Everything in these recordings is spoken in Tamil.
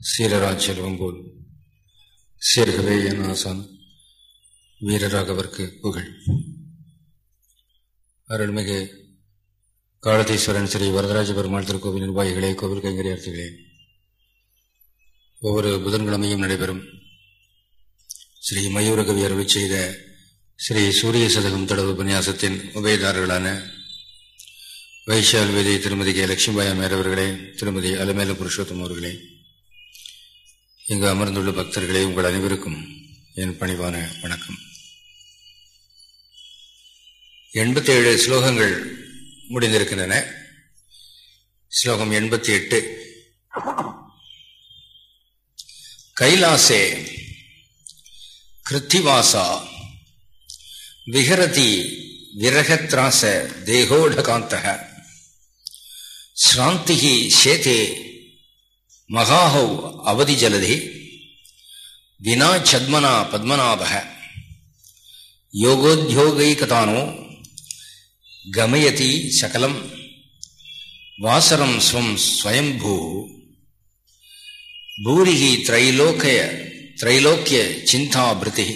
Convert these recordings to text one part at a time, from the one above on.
சீரராஜ் செல்வம் போல் சேர்கவே என் ஆசான் வீரராகவர்க்கு புகழ். அருள்மிகு காலதீஸ்வரன் ஸ்ரீ வரதராஜ பெருமாள் திருக்கோவில் நிர்வாகிகளே கோவில் கைங்கரியார்த்திகளே. ஒவ்வொரு புதன்கிழமையும் நடைபெறும் ஸ்ரீ மயூரகவி அருள் செய்த ஸ்ரீ சூரிய சதகம் தொடர்பு உபன்யாசத்தின் உபயதாரர்களான வைஷால் வேதி திருமதி கே. லட்சுமிபாய் அம்மையார் திருமதி அலமேல புருஷோத்தம் அவர்களே இங்கு அமர்ந்துள்ள பக்தர்களே உங்கள் அனைவருக்கும் என் பணிவான வணக்கம். எண்பத்தி ஏழு ஸ்லோகங்கள் முடிந்திருக்கின்றன. ஸ்லோகம் எண்பத்தி எட்டு கைலாசே கிருத்திவாசா விஹரதி விரகத்ராச தேகோடகாந்தக ஸ்ராந்திகி சேதே மகாஹௌ அவதி ஜலதி வினா சத்மனா பத்மநாபக யோகோத்யோகைகதானோ கமயதி சகலம் வாசரம் ஸ்வம் ஸ்வயம்பூ. பூரிகி திரைலோக்கிய திரைலோக்கிய சிந்தாபிருதி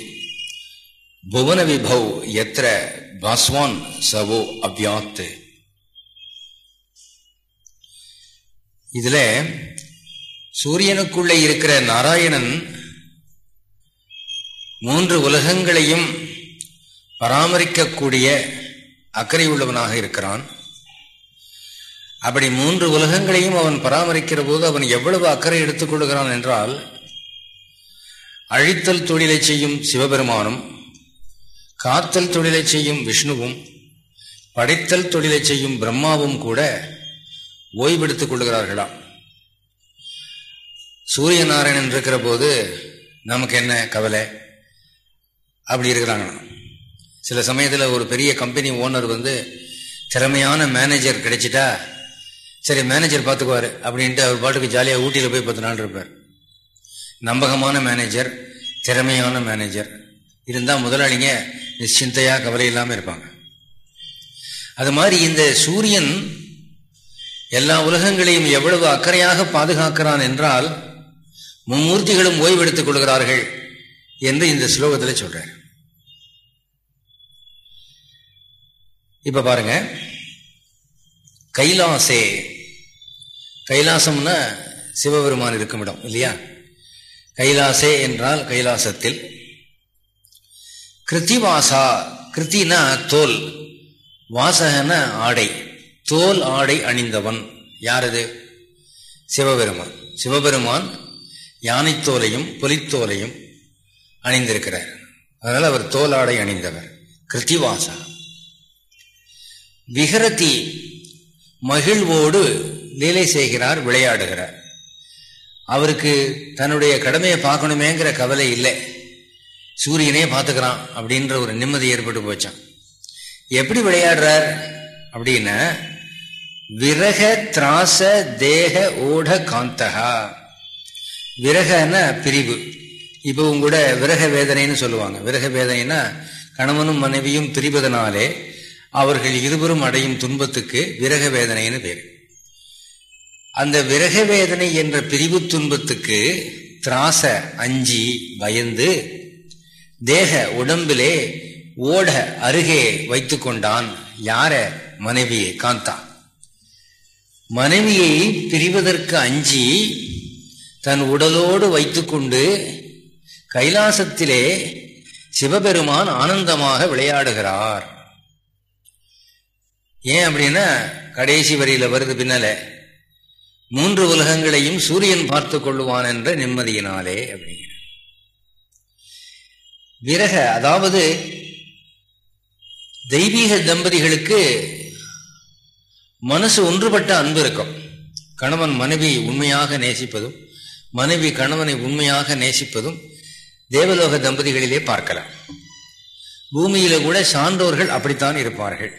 புவன விபவ் எத்திர பாஸ்வான் சவோ அவ்யாத்து இதில் சூரியனுக்குள்ளே இருக்கிற நாராயணன் மூன்று உலகங்களையும் பராமரிக்கக்கூடிய அக்கறை உள்ளவனாக இருக்கிறான். அப்படி மூன்று உலகங்களையும் அவன் பராமரிக்கிற போது அவன் எவ்வளவு அக்கறை எடுத்துக் கொள்கிறான் என்றால் அழித்தல் தொழிலை செய்யும் சிவபெருமானும் காத்தல் தொழிலை செய்யும் விஷ்ணுவும் படைத்தல் தொழிலை செய்யும் பிரம்மாவும் கூட ஓய்வெடுத்துக் கொள்கிறார்களாம். சூரிய நாராயணன் இருக்கிற போது நமக்கு என்ன கவலை? அப்படி இருக்கிறாங்க. சில சமயத்தில் ஒரு பெரிய கம்பெனி ஓனர் வந்து திறமையான மேனேஜர் கிடைச்சிட்டா சரி மேனேஜர் பார்த்துக்குவார் அப்படின்ட்டு அவர் பாட்டுக்கு ஜாலியாக ஊட்டியில் போய் பத்து நாள் இருப்பார். நம்பகமான மேனேஜர் திறமையான மேனேஜர் இருந்தால் முதலாளிங்க நிச்சிந்தையாக கவலை இல்லாமல் இருப்பாங்க. அது மாதிரி இந்த சூரியன் எல்லா உலகங்களையும் எவ்வளவு அக்கறையாக பாதுகாக்கிறான் என்றால் மும்மூர்த்திகளும் ஓய்வெடுத்துக் கொள்கிறார்கள் என்று இந்த ஸ்லோகத்தில் சொல்றார். இப்ப பாருங்க. கைலாசே. கைலாசம்னா சிவபெருமான் இருக்கும் இடம் இல்லையா? கைலாசே என்றால் கைலாசத்தில். கிருத்திவாசா கிருத்தினா தோல். வாசகன ஆடை. தோல் ஆடை அணிந்தவன். யாரது? சிவபெருமான். சிவபெருமான் யானைத்தோலையும் புலித்தோலையும் அணிந்திருக்கிறார். அதனால் அவர் தோலாடை அணிந்தவர். கிருத்திவாசா. விகரதி மகிழ்வோடு லீலை செய்கிறார் விளையாடுகிறார். அவருக்கு தன்னுடைய கடமையை பார்க்கணுமேங்கிற கவலை இல்லை. சூரியனே பார்த்துக்கிறான் அப்படின்ற ஒரு நிம்மதி ஏற்பட்டு போச்சான் எப்படி விளையாடுறார் அப்படின்னா விரக திராச தேக ஓட காந்தகா விரகன பிரிவு. இப்பவும் கூட விரக வேதனைன்னு சொல்லுவாங்க. விரக வேதனைனா கணவனும் மனைவியும் பிரிவதனாலே அவர்கள் இருவரும் அடையும் துன்பத்துக்கு விரக வேதனைன்னு பேர். அந்த விரக வேதனை என்ற பிரிவு துன்பத்துக்கு திராச அஞ்சி பயந்து தேக உடம்பிலே ஓட அருகே வைத்து கொண்டான் யார? மனைவியை காந்தான் மனைவியை பிரிவதற்கு அஞ்சி தன் உடலோடு வைத்துக்கொண்டு கைலாசத்திலே சிவபெருமான் ஆனந்தமாக விளையாடுகிறார். ஏன் அப்படின்னா கடைசி வரியில வருது பின்னால மூன்று உலகங்களையும் சூரியன் பார்த்து கொள்ளுவான் என்ற நிம்மதியினாலே அப்படிங்கிற. விரக அதாவது தெய்வீக தம்பதிகளுக்கு மனசு ஒன்றுபட்ட அன்பு இருக்கும். கணவன் மனைவி உண்மையாக நேசிப்பதும் மனைவி கணவனை உண்மையாக நேசிப்பதும் தேவலோக தம்பதிகளிலே பார்க்கலாம். பூமியில கூட சான்றோர்கள் அப்படித்தான் இருப்பார்கள்.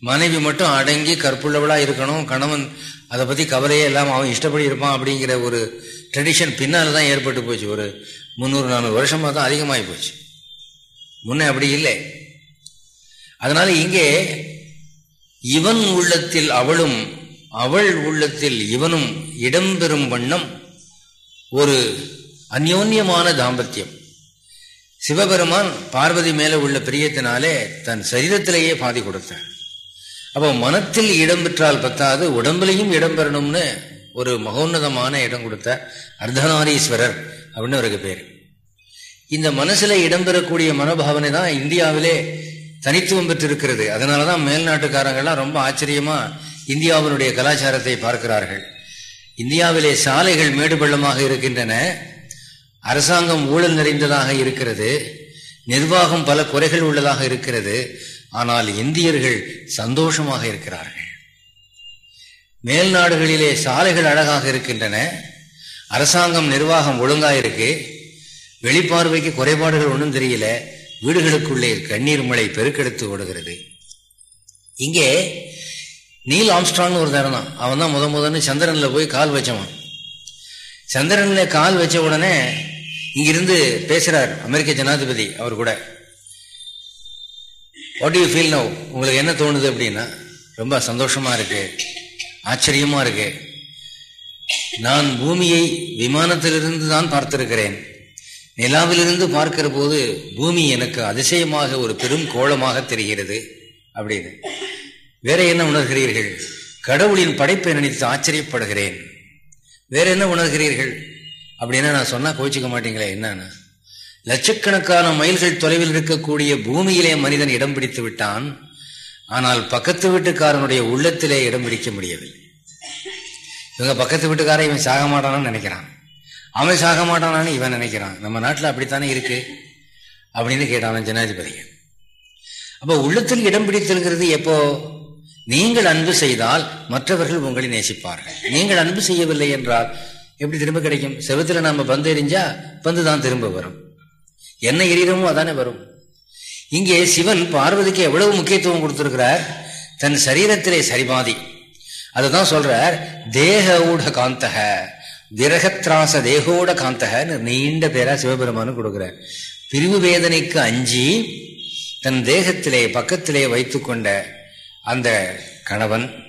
மனைவி மட்டும் அடங்கி கற்புள்ளவளா இருக்கணும் கணவன் அதை பத்தி கவலையே இல்லாமல் அவன் இஷ்டப்படி இருப்பான் அப்படிங்கிற ஒரு ட்ரெடிஷன் பின்னால் தான் ஏற்பட்டு போச்சு. ஒரு முந்நூறு நானூறு வருஷமா தான் அதிகமாகி போச்சு. முன்ன அப்படி இல்லை. அதனால இங்கே இவன் உள்ளத்தில் அவளும் அவள் உள்ளத்தில் இவனும் இடம்பெறும் வண்ணம் ஒரு அந்யோன்யமான தாம்பத்தியம். சிவபெருமான் பார்வதி மேல உள்ள பிரியத்தினாலே தன் சரீரத்திலேயே பாதி கொடுத்தார். அப்போ மனத்தில் இடம் பெற்றால் பத்தாது உடம்புலையும் இடம் பெறணும்னு ஒரு மகோன்னதமான இடம் கொடுத்த அர்த்தநாரீஸ்வரர் அப்படின்னு அவருக்கு பேர். இந்த மனசுல இடம்பெறக்கூடிய மனோபாவனை தான் இந்தியாவிலே தனித்துவம் பெற்றிருக்கிறது. அதனாலதான் மேல்நாட்டுக்காரங்கள்லாம் ரொம்ப ஆச்சரியமா இந்தியாவினுடைய கலாச்சாரத்தை பார்க்கிறார்கள். இந்தியாவிலே சாலைகள் மேடு பள்ளமாக இருக்கின்றன. அரசாங்கம் ஊழல் நிறைந்ததாக இருக்கிறது. நிர்வாகம் பல குறைகள் உள்ளதாக இருக்கிறது. ஆனால் இந்தியர்கள் சந்தோஷமாக இருக்கிறார்கள். மேல் நாடுகளிலே சாலைகள் அழகாக இருக்கின்றன. அரசாங்கம் நிர்வாகம் ஒழுங்கா இருக்கு. வெளிப்பார்வைக்கு குறைபாடுகள் ஒன்றும் தெரியல. வீடுகளுக்குள்ளே கண்ணீர் மழை பெருக்கெடுத்து ஓடுகிறது. இங்கே நீல் ஆம்ஸ்ட்ராங்னு ஒரு தரம் தான் அவன் தான் முத முதன்னு சந்திரன்ல போய் கால் வச்சவன். சந்திரன்ல கால் வச்ச உடனே இங்கிருந்து பேசுறார் அமெரிக்க ஜனாதிபதி அவர் கூட. வாட் யூ ஃபீல் நவ் உங்களுக்கு என்ன தோணுது அப்படின்னா ரொம்ப சந்தோஷமா இருக்கு ஆச்சரியமா இருக்கு. நான் பூமியை விமானத்திலிருந்து தான் பார்த்திருக்கிறேன். நிலாவிலிருந்து பார்க்கிற போது பூமி எனக்கு அதிசயமாக ஒரு பெரும் கோலமாக தெரிகிறது அப்படின்னு. வேற என்ன உணர்கிறீர்கள்? கடவுளின் படைப்பை நினைத்து ஆச்சரியப்படுகிறேன். வேற என்ன உணர்கிறீர்கள்? அப்படின்னா நான் சொன்னா கோச்சிக்க மாட்டீங்களே என்னன்னா. லட்சக்கணக்கான மைல்கள் தொலைவில் இருக்கக்கூடிய பூமியிலே மனிதன் இடம் பிடித்து விட்டான். ஆனால் பக்கத்து வீட்டுக்காரனுடைய உள்ளத்திலே இடம் பிடிக்க முடியவில்லை. இவங்க பக்கத்து வீட்டுக்காரன் இவன் சாக மாட்டானான்னு நினைக்கிறான். அவன் சாக மாட்டானான்னு இவன் நினைக்கிறான். நம்ம நாட்டில் அப்படித்தானே இருக்கு? அப்படின்னு கேட்டான் ஜனாதிபதி. அப்போ உள்ளத்தில் இடம் பிடித்திருக்கிறது எப்போ? நீங்கள் அன்பு செய்தால் மற்றவர்கள் உங்களை நேசிப்பார்கள். நீங்கள் அன்பு செய்யவில்லை என்றால் எப்படி திரும்ப கிடைக்கும்? செவத்துல நாம பந்து எரிஞ்சா பந்து தான் திரும்ப வரும். என்ன எரியமோ அதானே வரும். இங்கே சிவன் பார்வதிக்கு எவ்வளவு முக்கியத்துவம் கொடுத்திருக்கிறார்? தன் சரீரத்திலே சரிபாதி. அதுதான் சொல்றார் தேக ஊட காந்தக விரகத்ராச தேகோட காந்தகன்னு நீண்ட பேரா சிவபெருமானு கொடுக்கிறார். பிரிவு வேதனைக்கு அஞ்சி தன் தேகத்திலே பக்கத்திலே வைத்துக்கொண்ட அந்த கணவன்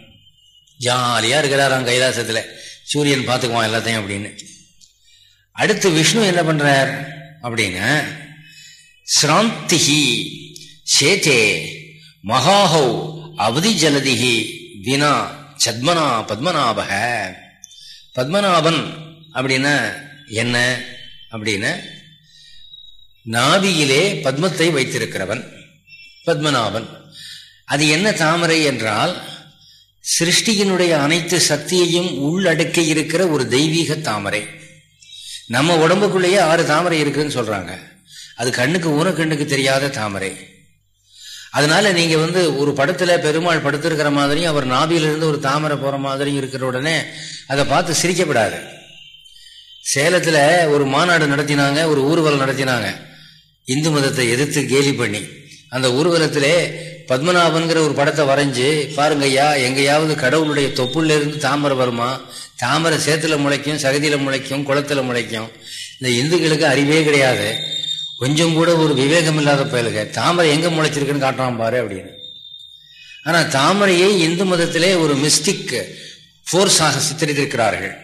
ஜாலியா அவன் கைலாசத்துல. சூரியன் பார்த்துக்குவான் எல்லாத்தையும் அப்படின்னு. அடுத்து விஷ்ணு என்ன பண்றார் அப்படின்னு ஸ்ராந்திஹி சேத்தே மகாஹௌ அவதி ஜலதிஹி வினா சத்மனா பத்மநாபக பத்மநாபன் அப்படின்னா என்ன? அப்படின்னு நாபியிலே பத்மத்தை வைத்திருக்கிறவன் பத்மநாபன். அது என்ன தாமரை என்றால் சிருஷ்டியினுடைய அனைத்து சக்தியையும் உள்ளடக்க இருக்கிற ஒரு தெய்வீக தாமரை. நம்ம உடம்புக்குள்ளேயே ஆறு தாமரை இருக்குன்னு சொல்றாங்க. அது கண்ணுக்கு ஊன கண்ணுக்கு தெரியாத தாமரை. அதனால நீங்க வந்து ஒரு படத்துல பெருமாள் படுத்திருக்கிற மாதிரியும் அவர் நாபியிலிருந்து ஒரு தாமரை போற மாதிரியும் இருக்கிற உடனே அதை பார்த்து சிரிக்கப்படாது. சேலத்துல ஒரு மாநாடு நடத்தினாங்க ஒரு ஊர்வலம் நடத்தினாங்க. இந்து மதத்தை எதிர்த்து கேலி பண்ணி. அந்த ஊர்வலத்திலே பத்மநாபன்கிற ஒரு படத்தை வரைஞ்சு பாருங்க ஐயா எங்கேயாவது கடவுளுடைய தொப்புள்ள இருந்து தாமரை வருமா? தாமரை சேத்துல முளைக்கும் சகதியில முளைக்கும் குளத்துல முளைக்கும். இந்த இந்துக்களுக்கு அறிவே கிடையாது. கொஞ்சம் கூட ஒரு விவேகம் இல்லாத பயலுக தாமரை எங்க முளைச்சிருக்குன்னு காட்டுறான் பாரு அப்படின்னு. ஆனா தாமரையை இந்து மதத்திலே ஒரு மிஸ்டிக் போர்ஸாக சித்தரித்திருக்கிறார்கள்.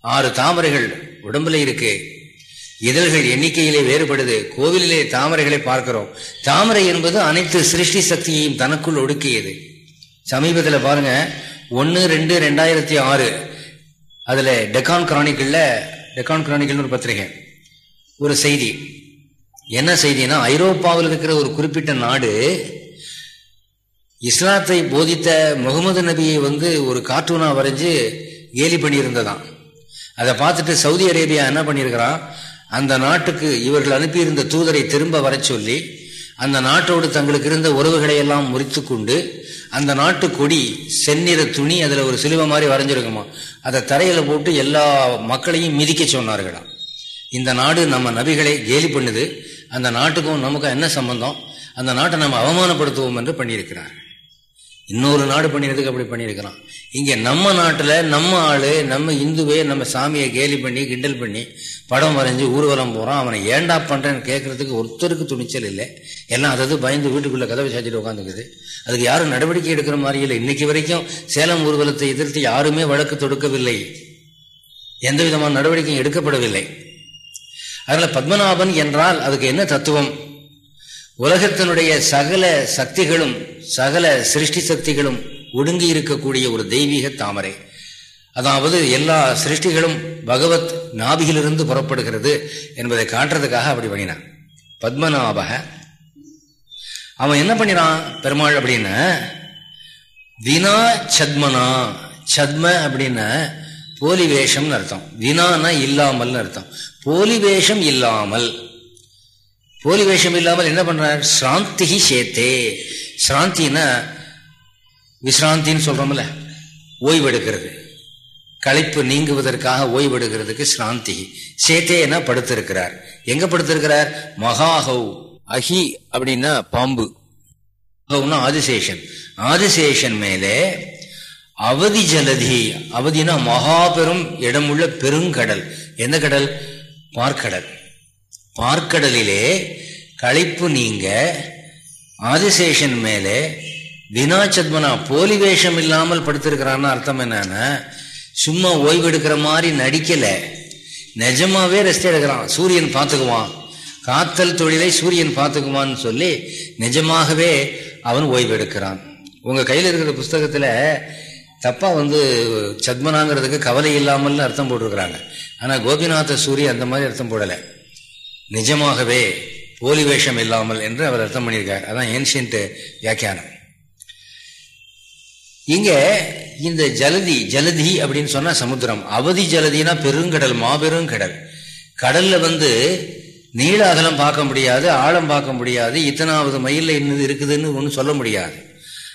ஆறு தாமரைகள் உடம்புல இருக்கு. இதழ்கள் எண்ணிக்கையிலே வேறுபடுது. கோவிலிலே தாமரைகளை பார்க்கிறோம். தாமரை என்பது அனைத்து சிருஷ்டி சக்தியையும் தனக்குள் ஒடுக்கியது. சமீபத்தில் பாருங்க. ஒன்று ரெண்டு ரெண்டாயிரத்தி ஆறு. அதில் டெக்கான் கிரானிக்கல்ல டெக்கான் கிரானிக்கல்னு ஒரு பத்திரிகை. ஒரு செய்தி. என்ன செய்தினா ஐரோப்பாவில் இருக்கிற ஒரு குறிப்பிட்ட நாடு இஸ்லாத்தை போதித்த முகமது நபியை வந்து ஒரு கார்ட்டூனாக வரைஞ்சு கேலி பண்ணியிருந்ததாம். அதை பார்த்துட்டு சவுதி அரேபியா என்ன பண்ணியிருக்கிறான்? அந்த நாட்டுக்கு இவர்கள் அனுப்பியிருந்த தூதரை திரும்ப வர சொல்லி அந்த நாட்டோடு தங்களுக்கு இருந்த உறவுகளை எல்லாம் முறித்து கொண்டு அந்த நாட்டு கொடி செந்நிற துணி அதில் ஒரு சிலுவை மாதிரி வரைஞ்சிருக்குமா அதை தரையில் போட்டு எல்லா மக்களையும் மிதிக்க சொன்னார்களாம் இந்த நாடு நம்ம நபிகளை கேலி பண்ணுது அந்த நாட்டுக்கும் நமக்கும் என்ன சம்பந்தம் அந்த நாட்டை நம்ம அவமானப்படுத்துவோம் என்று பண்ணியிருக்கிறார் இன்னொரு நாடு பண்ணினதுக்கு அப்படி பண்ணியிருக்கிறான் இங்கே நம்ம நாட்டில் நம்ம ஆளு நம்ம இந்துவே நம்ம சாமியை கேலி பண்ணி கிண்டல் பண்ணி படம் வரைஞ்சு ஊர்வலம் போகிறான் அவனை ஏண்டா பண்ணுறேன்னு கேட்கறதுக்கு ஒருத்தருக்கு துணிச்சல் இல்லை. எல்லாம் அதாவது பயந்து வீட்டுக்குள்ளே கதவை சாச்சிட்டு உட்காந்துக்குது அதுக்கு யாரும் நடவடிக்கை எடுக்கிற மாதிரி இல்லை. இன்னைக்கு வரைக்கும் சேலம் ஊர்வலத்தை எதிர்த்து யாருமே வழக்கு தொடுக்கவில்லை. எந்த விதமான நடவடிக்கையும் எடுக்கப்படவில்லை. அதனால் பத்மநாபன் என்றால் அதுக்கு என்ன தத்துவம்? உலகத்தினுடைய சகல சக்திகளும் சகல சிருஷ்டி சக்திகளும் ஒடுங்கி இருக்கக்கூடிய ஒரு தெய்வீக தாமரை. அதாவது எல்லா சிருஷ்டிகளும் பகவத் நாபியிலிருந்து புறப்படுகிறது என்பதை காட்டுறதுக்காக அப்படி பண்ணினான். பத்மநாபக. அவன் என்ன பண்ணினான் பெருமாள் அப்படின்னா? வினா சத்மனா. சத்ம அப்படின்னா போலி வேஷம்னு அர்த்தம். வினானா இல்லாமல்னு அர்த்தம். போலி வேஷம் இல்லாமல். போலி வேஷம் இல்லாமல் என்ன பண்றார்? சாந்தி சேத்தே. சாந்தின்னா விசிராந்தின்னு சொல்றோம்ல ஓய்வெடுக்கிறது. களைப்பு நீங்குவதற்காக ஓய்வெடுகிறதுக்கு சிராந்தி சேத்தேனா படுத்திருக்கிறார். எங்க படுத்திருக்கிறார்? மகாஹவ் அஹி அப்படின்னா பாம்பு. ஆதிசேஷன். ஆதிசேஷன் மேலே அவதி ஜலதி. அவதினா மகா பெரும் இடமுள்ள பெருங்கடல். எந்த கடல்? பார்க்கடல். பார்க்கடலிலே களைப்பு நீங்க ஆதிசேஷன் மேலே வினாச்சத்மனா போலி வேஷம் இல்லாமல் படுத்திருக்கிறான்னு அர்த்தம் என்னன்னா சும்மா ஓய்வெடுக்கிற மாதிரி நடிக்கல. நிஜமாவே ரெஸ்ட் எடுக்கிறான். சூரியன் பார்த்துக்குவான். காத்தல் தொழிலை சூரியன் பார்த்துக்குவான்னு சொல்லி நிஜமாகவே அவன் ஓய்வெடுக்கிறான். உங்கள் கையில் இருக்கிற புஸ்தகத்தில் தப்பாக வந்து சத்மனாங்கிறதுக்கு கவலை இல்லாமல் அர்த்தம் போட்டிருக்கிறாங்க. ஆனால் கோபிநாத சூரிய அந்த மாதிரி அர்த்தம் போடலை. நிஜமாகவே போலி வேஷம் இல்லாமல் என்று அவர் அர்த்தம் பண்ணியிருக்கார். அதான் ஏன்ஷியன்ட்டு வியாக்கியானம். இங்க இந்த ஜலதி ஜலதி அப்படின்னு சொன்னா சமுத்திரம். அவதி ஜலதினா பெருங்கடல் மாபெரும் கடல். கடல்ல வந்து நீள அகலம் பார்க்க முடியாது ஆழம் பார்க்க முடியாது இத்தனாவது மயில இன்னது இருக்குதுன்னு ஒன்றும் சொல்ல முடியாது.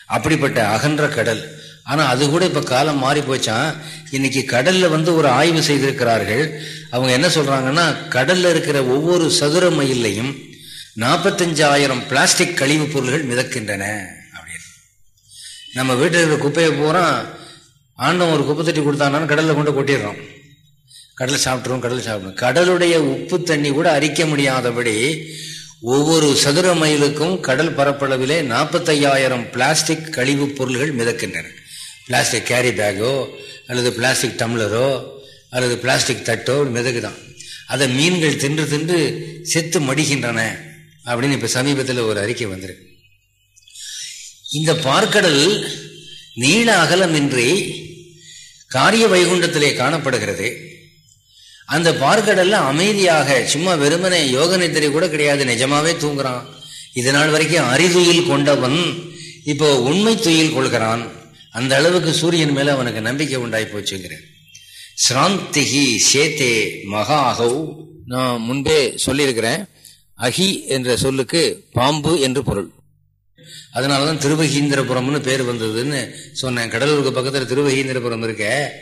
அப்படிப்பட்ட அகன்ற கடல். ஆனால் அது கூட இப்போ காலம் மாறி போச்சான். இன்னைக்கு கடல்ல வந்து ஒரு ஆய்வு செய்திருக்கிறார்கள். அவங்க என்ன சொல்றாங்கன்னா கடல்ல இருக்கிற ஒவ்வொரு சதுர மயிலையும் நாற்பத்தஞ்சாயிரம் பிளாஸ்டிக் கழிவுப் பொருள்கள் மிதக்கின்றன. நம்ம வீட்டில் இருக்கிற குப்பையை பூரா ஆண்டவன் ஒரு குப்பை தட்டி கொடுத்தாங்கன்னு கடலில் கொண்டு கொட்டிடுறோம். கடலை சாப்பிட்ருவோம் கடலை சாப்பிடும் கடலுடைய உப்பு தண்ணி கூட அரிக்க முடியாதபடி ஒவ்வொரு சதுர மைலுக்கும் கடல் பரப்பளவிலே நாற்பத்தையாயிரம் பிளாஸ்டிக் கழிவுப் பொருள்கள் மிதக்கின்றன. பிளாஸ்டிக் கேரி பேக்கோ அல்லது பிளாஸ்டிக் டம்ளரோ அல்லது பிளாஸ்டிக் தட்டோ மிதக்குதான். அதை மீன்கள் தின்று தின்று செத்து மடிகின்றன அப்படின்னு இப்போ சமீபத்தில் ஒரு அறிக்கை வந்திருக்கு. இந்த பார்க்கடல் நீள அகலமின்றி காரிய வைகுண்டத்திலே காணப்படுகிறது. அந்த பார்க்கடல்ல அமைதியாக சும்மா வெறுமனே யோக நித்திரை கூட கிடையாது நிஜமாவே தூங்குறான். இது நாள் வரைக்கும் அறிதுயில் கொண்டவன் இப்போ உண்மை துயில் கொள்கிறான். அந்த அளவுக்கு சூரியன் மேல அவனுக்கு நம்பிக்கை உண்டாய் போச்சுங்கிறேன் சிராந்திகி சேத்தே மகா அகவு நான் முன்பே சொல்லியிருக்கிறேன். அகி என்ற சொல்லுக்கு பாம்பு என்று பொருள். அதனாலதான் திருவகீந்திரபுரம்னு பேர் வந்ததுன்னு சொன்னேன். கடலூருக்கு பக்கத்தில் திருவகீந்திரபுரம் இருக்க.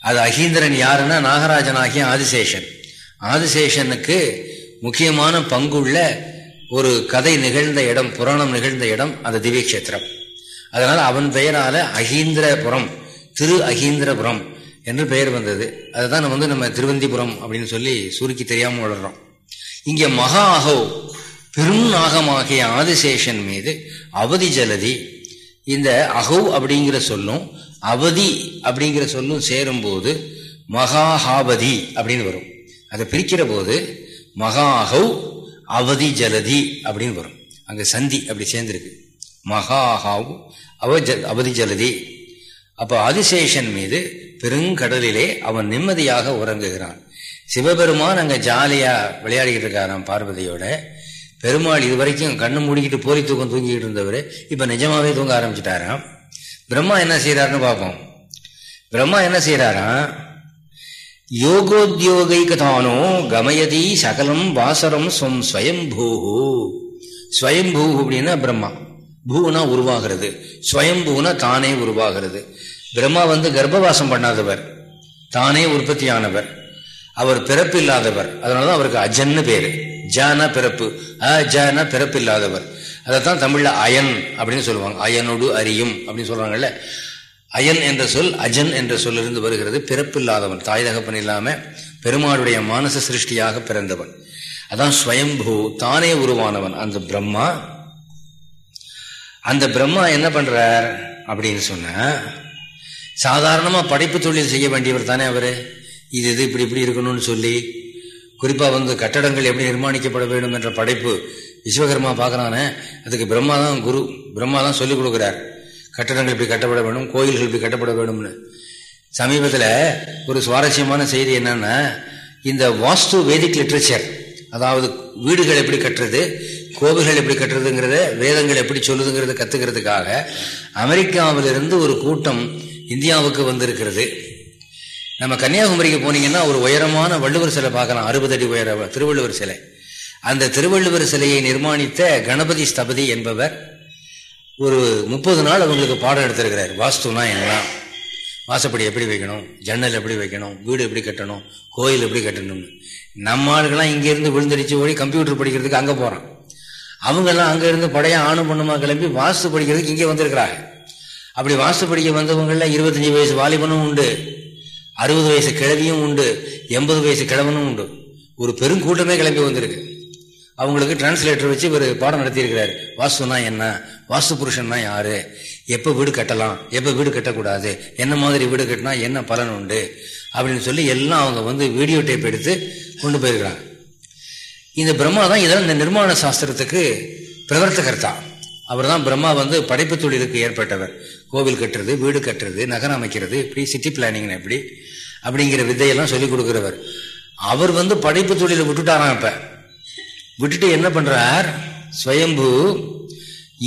அது அகீந்திரன் யாருன்னா நாகராஜன் ஆகிய ஆதிசேஷன். ஆதிசேஷனுக்கு முக்கியமான பங்குள்ள ஒரு கதை நிகழ்ந்த இடம் புராணம் நிகழ்ந்த இடம் அந்த திவ்யக்ஷேத்திரம். அதனால் அதனால அவன் பெயரால அகீந்திரபுரம் திரு அகீந்திரபுரம் என்று பெயர் வந்தது. அதுதான் வந்து நம்ம திருவந்திபுரம் அப்படின்னு சொல்லி சுருக்கி தெரியாம வளர்றோம். இங்க மகா அகோ பெரும் நாகமாகிய ஆதிசேஷன் மீது அவதி ஜலதி. இந்த அகௌ அப்படிங்கிற சொல்லும் அவதி அப்படிங்கிற சொல்லும் சேரும் போது அப்படின்னு வரும். அதை பிரிக்கிற போது மகாஹௌ அவதி ஜலதி அப்படின்னு வரும். அங்க சந்தி அப்படி சேர்ந்திருக்கு. மகாஹாவ் அவ அவதி ஜலதி. அப்போ ஆதிசேஷன் மீது பெருங்கடலிலே அவன் நிம்மதியாக உறங்குகிறான். சிவபெருமான் அங்க ஜாலியா விளையாடிக்கிட்டு இருக்காராம் பார்வதியோட. பெருமாள் இது வரைக்கும் கண்ணு மூடிக்கிட்டு போலி தூக்கம் தூங்கிக்கிட்டு இருந்தவர் இப்போ நிஜமாவே தூங்க ஆரம்பிச்சிட்டாராம். பிரம்மா என்ன செய்கிறாருன்னு பார்ப்போம் பிரம்மா என்ன செய்கிறாராம் யோகோத்யோகைகதானோ கமயதி சகலம் வாசரம் ஸ்வம் ஸ்வயம்பூ. ஸ்வயம்பூ அப்படின்னா பிரம்மா. பூனா உருவாகிறது. ஸ்வயம்பூனா தானே உருவாகிறது. பிரம்மா வந்து கர்ப்பவாசம் பண்ணாதவர். தானே உற்பத்தியானவர். அவர் பிறப்பு இல்லாதவர் அதனாலதான் அவருக்கு அஜன்னு பேரு. ஜான பிறப்பு. அஜான பிறப்பு இல்லாதவர் அதைத்தான் தமிழ்ல அயன் அப்படின்னு சொல்லுவாங்க. அயனோடு அறியும் அப்படின்னு சொல்றாங்கல்ல. அயன் என்ற சொல் அஜன் என்ற சொல்லிருந்து வருகிறது. பிறப்பு இல்லாதவன் தாய் தகப்பன் இல்லாம பெருமாளுடைய மானச சிருஷ்டியாக பிறந்தவன். அதான் ஸ்வயம்பூ. தானே உருவானவன். அந்த பிரம்மா. அந்த பிரம்மா என்ன பண்றார் அப்படின்னு சொன்ன சாதாரணமா படைப்பு தொழில் செய்ய வேண்டியவர் தானே அவரு. இது இது இப்படி இப்படி இருக்கணும்னு சொல்லி குறிப்பாக வந்து கட்டடங்கள் எப்படி நிர்மாணிக்கப்பட வேண்டும் என்ற படைப்பு விஸ்வகர்மா பார்க்குறானே. அதுக்கு பிரம்மா தான் குரு பிரம்மா தான் சொல்லிக் கொடுக்குறார். கட்டடங்கள் இப்படி கட்டப்பட வேண்டும் கோயில்கள் இப்படி கட்டப்பட வேண்டும்னு. சமீபத்தில் ஒரு சுவாரஸ்யமான செய்தி என்னன்னா இந்த வாஸ்து வேதிக் லிட்ரேச்சர் அதாவது வீடுகள் எப்படி கட்டுறது கோவில்கள் எப்படி கட்டுறதுங்கிறத வேதங்கள் எப்படி சொல்லுதுங்கிறத கத்துக்கிறதுக்காக அமெரிக்காவிலிருந்து ஒரு கூட்டம் இந்தியாவுக்கு வந்திருக்கிறது. நம்ம கன்னியாகுமரிக்கு போனீங்கன்னா ஒரு உயரமான வள்ளுவர் சிலை பார்க்கலாம் அறுபது அடி உயர திருவள்ளுவர் சிலை. அந்த திருவள்ளுவர் சிலையை நிர்மாணித்த கணபதி ஸ்தபதி என்பவர் ஒரு முப்பது நாள் அவங்களுக்கு பாடம் எடுத்திருக்கிறார். வாஸ்துனா என்னலாம் வாசப்படி எப்படி வைக்கணும் ஜன்னல் எப்படி வைக்கணும் வீடு எப்படி கட்டணும் கோயில் எப்படி கட்டணும்னு. நம்ம ஆளுகெல்லாம் இங்கேருந்து விழுந்தடிச்சு ஓடி கம்ப்யூட்டர் படிக்கிறதுக்கு அங்கே போகிறான் அவங்கெல்லாம் அங்கேருந்து படையா ஆணும் பொண்ணுமா கிளம்பி வாஸ்து படிக்கிறதுக்கு இங்கே வந்திருக்கிறாங்க. அப்படி வாஸ்து படிக்க வந்தவங்கள இருபத்தஞ்சி வயசு வாலிபனும் உண்டு. அறுபது வயசு கிழவியும் உண்டு எண்பது வயசு கிழவனும் உண்டு. ஒரு பெருங்கூட்டமே கிளம்பி வந்திருக்கு. அவங்களுக்கு டிரான்ஸ்லேட்டர் வச்சு ஒரு பாடம் நடத்தியிருக்கிறார். வாசுனா என்ன? வாஸ்து புருஷன்னா யாரு? எப்போ வீடு கட்டலாம்? எப்போ வீடு கட்டக்கூடாது? என்ன மாதிரி வீடு கட்டினா என்ன பலன் உண்டு? அப்படின்னு சொல்லி எல்லாம் அவங்க வந்து வீடியோ டேப் எடுத்து கொண்டு போயிருக்கிறாங்க. இந்த பிரம்மா தான் இதெல்லாம் இந்த நிர்மாண சாஸ்திரத்துக்கு பிரவர்த்தகர்த்தா. அவர் தான் பிரம்மா வந்து படைப்பு தொழிலுக்கு ஏற்பட்டவர். கோவில் கட்டுறது வீடு கட்டுறது நகரம் அமைக்கிறது இப்படி சிட்டி பிளானிங்னு எப்படி அப்படிங்கிற வித்தையெல்லாம் சொல்லிக் கொடுக்குறவர். அவர் வந்து படைப்பு தொழிலை விட்டுட்டாராம் இப்ப. விட்டுட்டு என்ன பண்றார்? ஸ்வயம்பு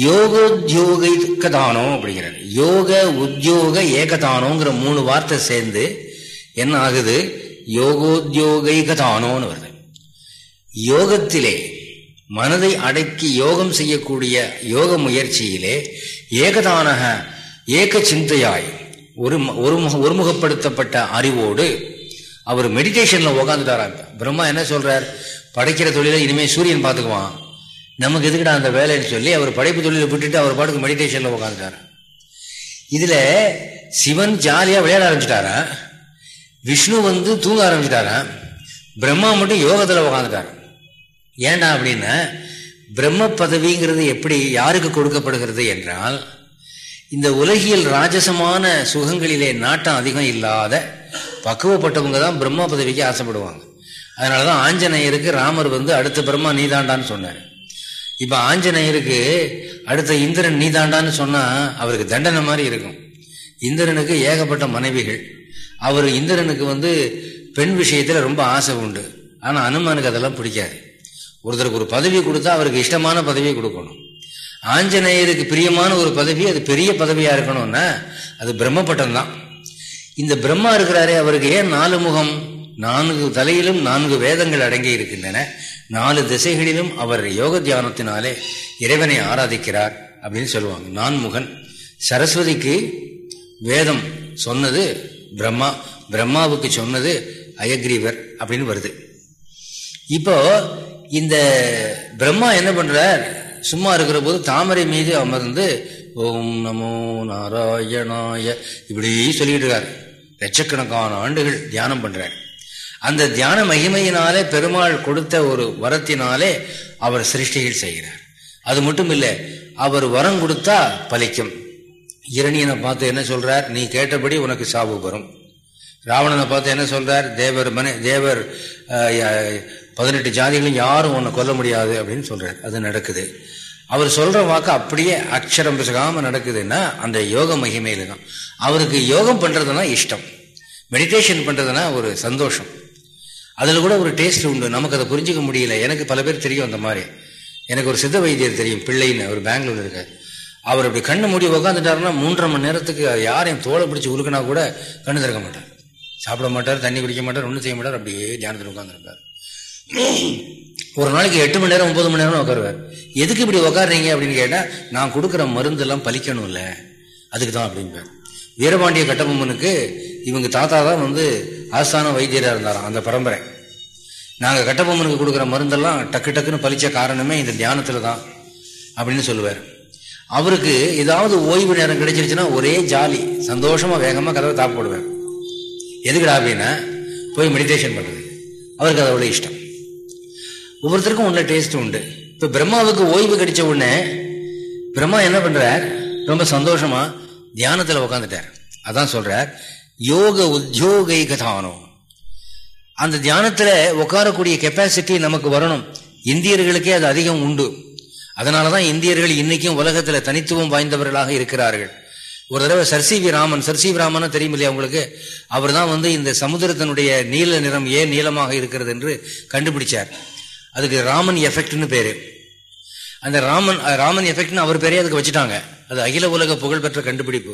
யோகோத்யோக ஏகதானம் அப்படிங்கிறார். யோக உத்தியோக ஏகதானோங்கிற மூணு வார்த்தை சேர்ந்து என்ன ஆகுது? யோகோத்யோகைகதானோன்னு வருது. யோகத்திலே மனதை அடக்கி யோகம் செய்யக்கூடிய யோக முயற்சியிலே ஏகதானக ஏக சிந்தையாய் ஒரு ஒருமுகப்படுத்தப்பட்ட அறிவோடு அவர் மெடிடேஷன்ல உக்காந்துட்டாராம். பிரம்மா என்ன சொல்றார்? படைக்கிற தொழிலை இனிமே சூரியன் பார்த்துக்குவான். நமக்கு எதுக்கிட்ட அந்த வேலைன்னு சொல்லி அவர் படைப்பு தொழிலை விட்டுட்டு அவர் பாட்டுக்கு மெடிடேஷன்ல உட்காந்துட்டாரு இதுல சிவன் ஜாலியா விளையாட ஆரம்பிச்சிட்டாரா? விஷ்ணு வந்து தூங்க ஆரம்பிச்சிட்டாரா? பிரம்மா மட்டும் யோகத்துல உக்காந்துட்டார். ஏண்டா அப்படின்னா பிரம்ம பதவிங்கிறது எப்படி யாருக்கு கொடுக்கப்படுகிறது என்றால் இந்த உலகியல் ராஜசமான சுகங்களிலே நாட்டம் அதிகம் இல்லாத பக்குவப்பட்டவங்க தான் பிரம்ம பதவிக்கு ஆசைப்படுவாங்க. அதனாலதான் ஆஞ்சநேயருக்கு ராமர் வந்து அடுத்த பிரம்மா நீதாண்டான்னு சொன்னார். இப்போ ஆஞ்சநேயருக்கு அடுத்த இந்திரன் நீதாண்டான்னு சொன்னால் அவருக்கு தண்டனை மாதிரி இருக்கும். இந்திரனுக்கு ஏகப்பட்ட மனைவிகள். அவர் இந்திரனுக்கு வந்து பெண் விஷயத்தில் ரொம்ப ஆசை உண்டு. ஆனால் அனுமானுக்கு அதெல்லாம் பிடிக்காது. ஒருத்தருக்கு ஒரு பதவி கொடுத்தா அவருக்கு இஷ்டமான பதவியை கொடுக்கணும். ஆஞ்சநேயருக்கு பிரியமான ஒரு பதவி அது பெரிய பதவியா இருக்கணும்னா அது பிரம்மப்பட்டம் தான் இந்த பிரம்மா இருக்கிறாரே அவருக்கு ஏன் நாலு முகம் நான்கு தலையிலும் நான்கு வேதங்கள் அடங்கி இருக்கின்றன? நாலு திசைகளிலும் அவர் யோக தியானத்தினாலே இறைவனை ஆராதிக்கிறார் அப்படின்னு சொல்லுவாங்க. நான்முகன். சரஸ்வதிக்கு வேதம் சொன்னது பிரம்மா பிரம்மாவுக்கு சொன்னது அயக்ரீவர் அப்படின்னு வருது. இப்போ இந்த பிரம்மா என்ன பண்றார்? சும்மா இருக்கிற போது தாமரை மீது அமர்ந்து ஓம் நமோ நாராயணாய இப்படி சொல்லிட்டு இருக்காரு. லட்சக்கணக்கான ஆண்டுகள் தியானம் பண்றார். அந்த தியான மகிமையினாலே பெருமாள் கொடுத்த ஒரு வரத்தினாலே அவர் சிருஷ்டிகள் செய்கிறார். அது மட்டும் இல்லை அவர் வரம் கொடுத்தா பலிக்கும். இரணியனை பார்த்து என்ன சொல்றார்? நீ கேட்டபடி உனக்கு சாபு வரும். ராவணனை பார்த்து என்ன சொல்றார்? தேவர் மனை தேவர் பதினெட்டு ஜாதிகளும் யாரும் உன்னை கொல்ல முடியாது அப்படின்னு சொல்கிறார் அது நடக்குது. அவர் சொல்ற வாக்கு அப்படியே அக்ஷரம் பிசகாம நடக்குதுன்னா அந்த யோக மகிமையில தான். அவருக்கு யோகம் பண்றதுனா இஷ்டம். மெடிடேஷன் பண்றதுனா ஒரு சந்தோஷம். அதில் கூட ஒரு டேஸ்ட் உண்டு. நமக்கு அதை புரிஞ்சிக்க முடியல. எனக்கு பல பேர் தெரியும் அந்த மாதிரி. எனக்கு ஒரு சித்த வைத்தியர் தெரியும் பிள்ளைன்னு. அவர் பெங்களூர் இருக்கார். அவர் அப்படி கண்ணு மூடி உக்காந்துட்டாருன்னா மூன்றரை மணி நேரத்துக்கு யாரையும் தோலை பிடிச்சி உருக்குனா கூட கண்ணு திறக்க மாட்டார். சாப்பிட மாட்டார் தண்ணி குடிக்க மாட்டார் ஒன்றும் செய்ய மாட்டார். அப்படியே தியானத்தில் உட்காந்துருப்பார் ஒரு நாளைக்கு எட்டு மணி நேரம் ஒன்பது மணி நேரம் உட்காருவார். எதுக்கு இப்படி உக்காருறீங்க அப்படின்னு கேட்டால் நான் கொடுக்குற மருந்தெல்லாம் பலிக்கணும்ல அதுக்கு தான் அப்படின்பார். வீரபாண்டிய கட்டபொம்மனுக்கு இவங்க தாத்தா தான் வந்து ஆஸ்தான வைத்தியராக இருந்தாராம் அந்த பரம்பரை. நாங்கள் கட்டபொம்மனுக்கு கொடுக்குற மருந்தெல்லாம் டக்கு டக்குன்னு பலித்த காரணமே இந்த தியானத்தில் தான் அப்படின்னு சொல்லுவார். அவருக்கு ஏதாவது ஓய்வு நேரம் கிடைச்சிருச்சுன்னா ஒரே ஜாலி சந்தோஷமாக வேகமாக கதவை தாப்பு போடுவார். எதுக்குடா அப்படின்னா போய் மெடிடேஷன் பண்ணுறது அவருக்கு அதோட இஷ்டம். ஒவ்வொருத்தருக்கும் ஒன்று டேஸ்ட் உண்டு. இப்போ பிரம்மாவுக்கு ஓய்வு கிடைச்ச உடனே பிரம்மா என்ன பண்றார்? ரொம்ப சந்தோஷமா தியானத்தில் உட்காந்துட்டார் அதான் சொல்றார் யோக உத்தியோகைகதானம் அந்த தியானத்துல உட்காரக்கூடிய கெப்பாசிட்டி நமக்கு வரணும். இந்தியர்களுக்கே அது அதிகம் உண்டு. அதனாலதான் இந்தியர்கள் இன்னைக்கும் உலகத்துல தனித்துவம் வாய்ந்தவர்களாக இருக்கிறார்கள். ஒரு தடவை சர்சிவி ராமன் சர்சிவி ராமன் தெரியும் இல்லையா உங்களுக்கு? அவர் தான் வந்து இந்த சமுதிரத்தினுடைய நீல நிறம் ஏன் நீளமாக இருக்கிறது என்று கண்டுபிடிச்சார். அதுக்கு ராமன் எஃபெக்ட்னு பேரு. அந்த ராமன் ராமன் எஃபெக்ட்னு அவர் பேரே அதுக்கு வச்சுட்டாங்க. அது அகில உலக புகழ்பெற்ற கண்டுபிடிப்பு.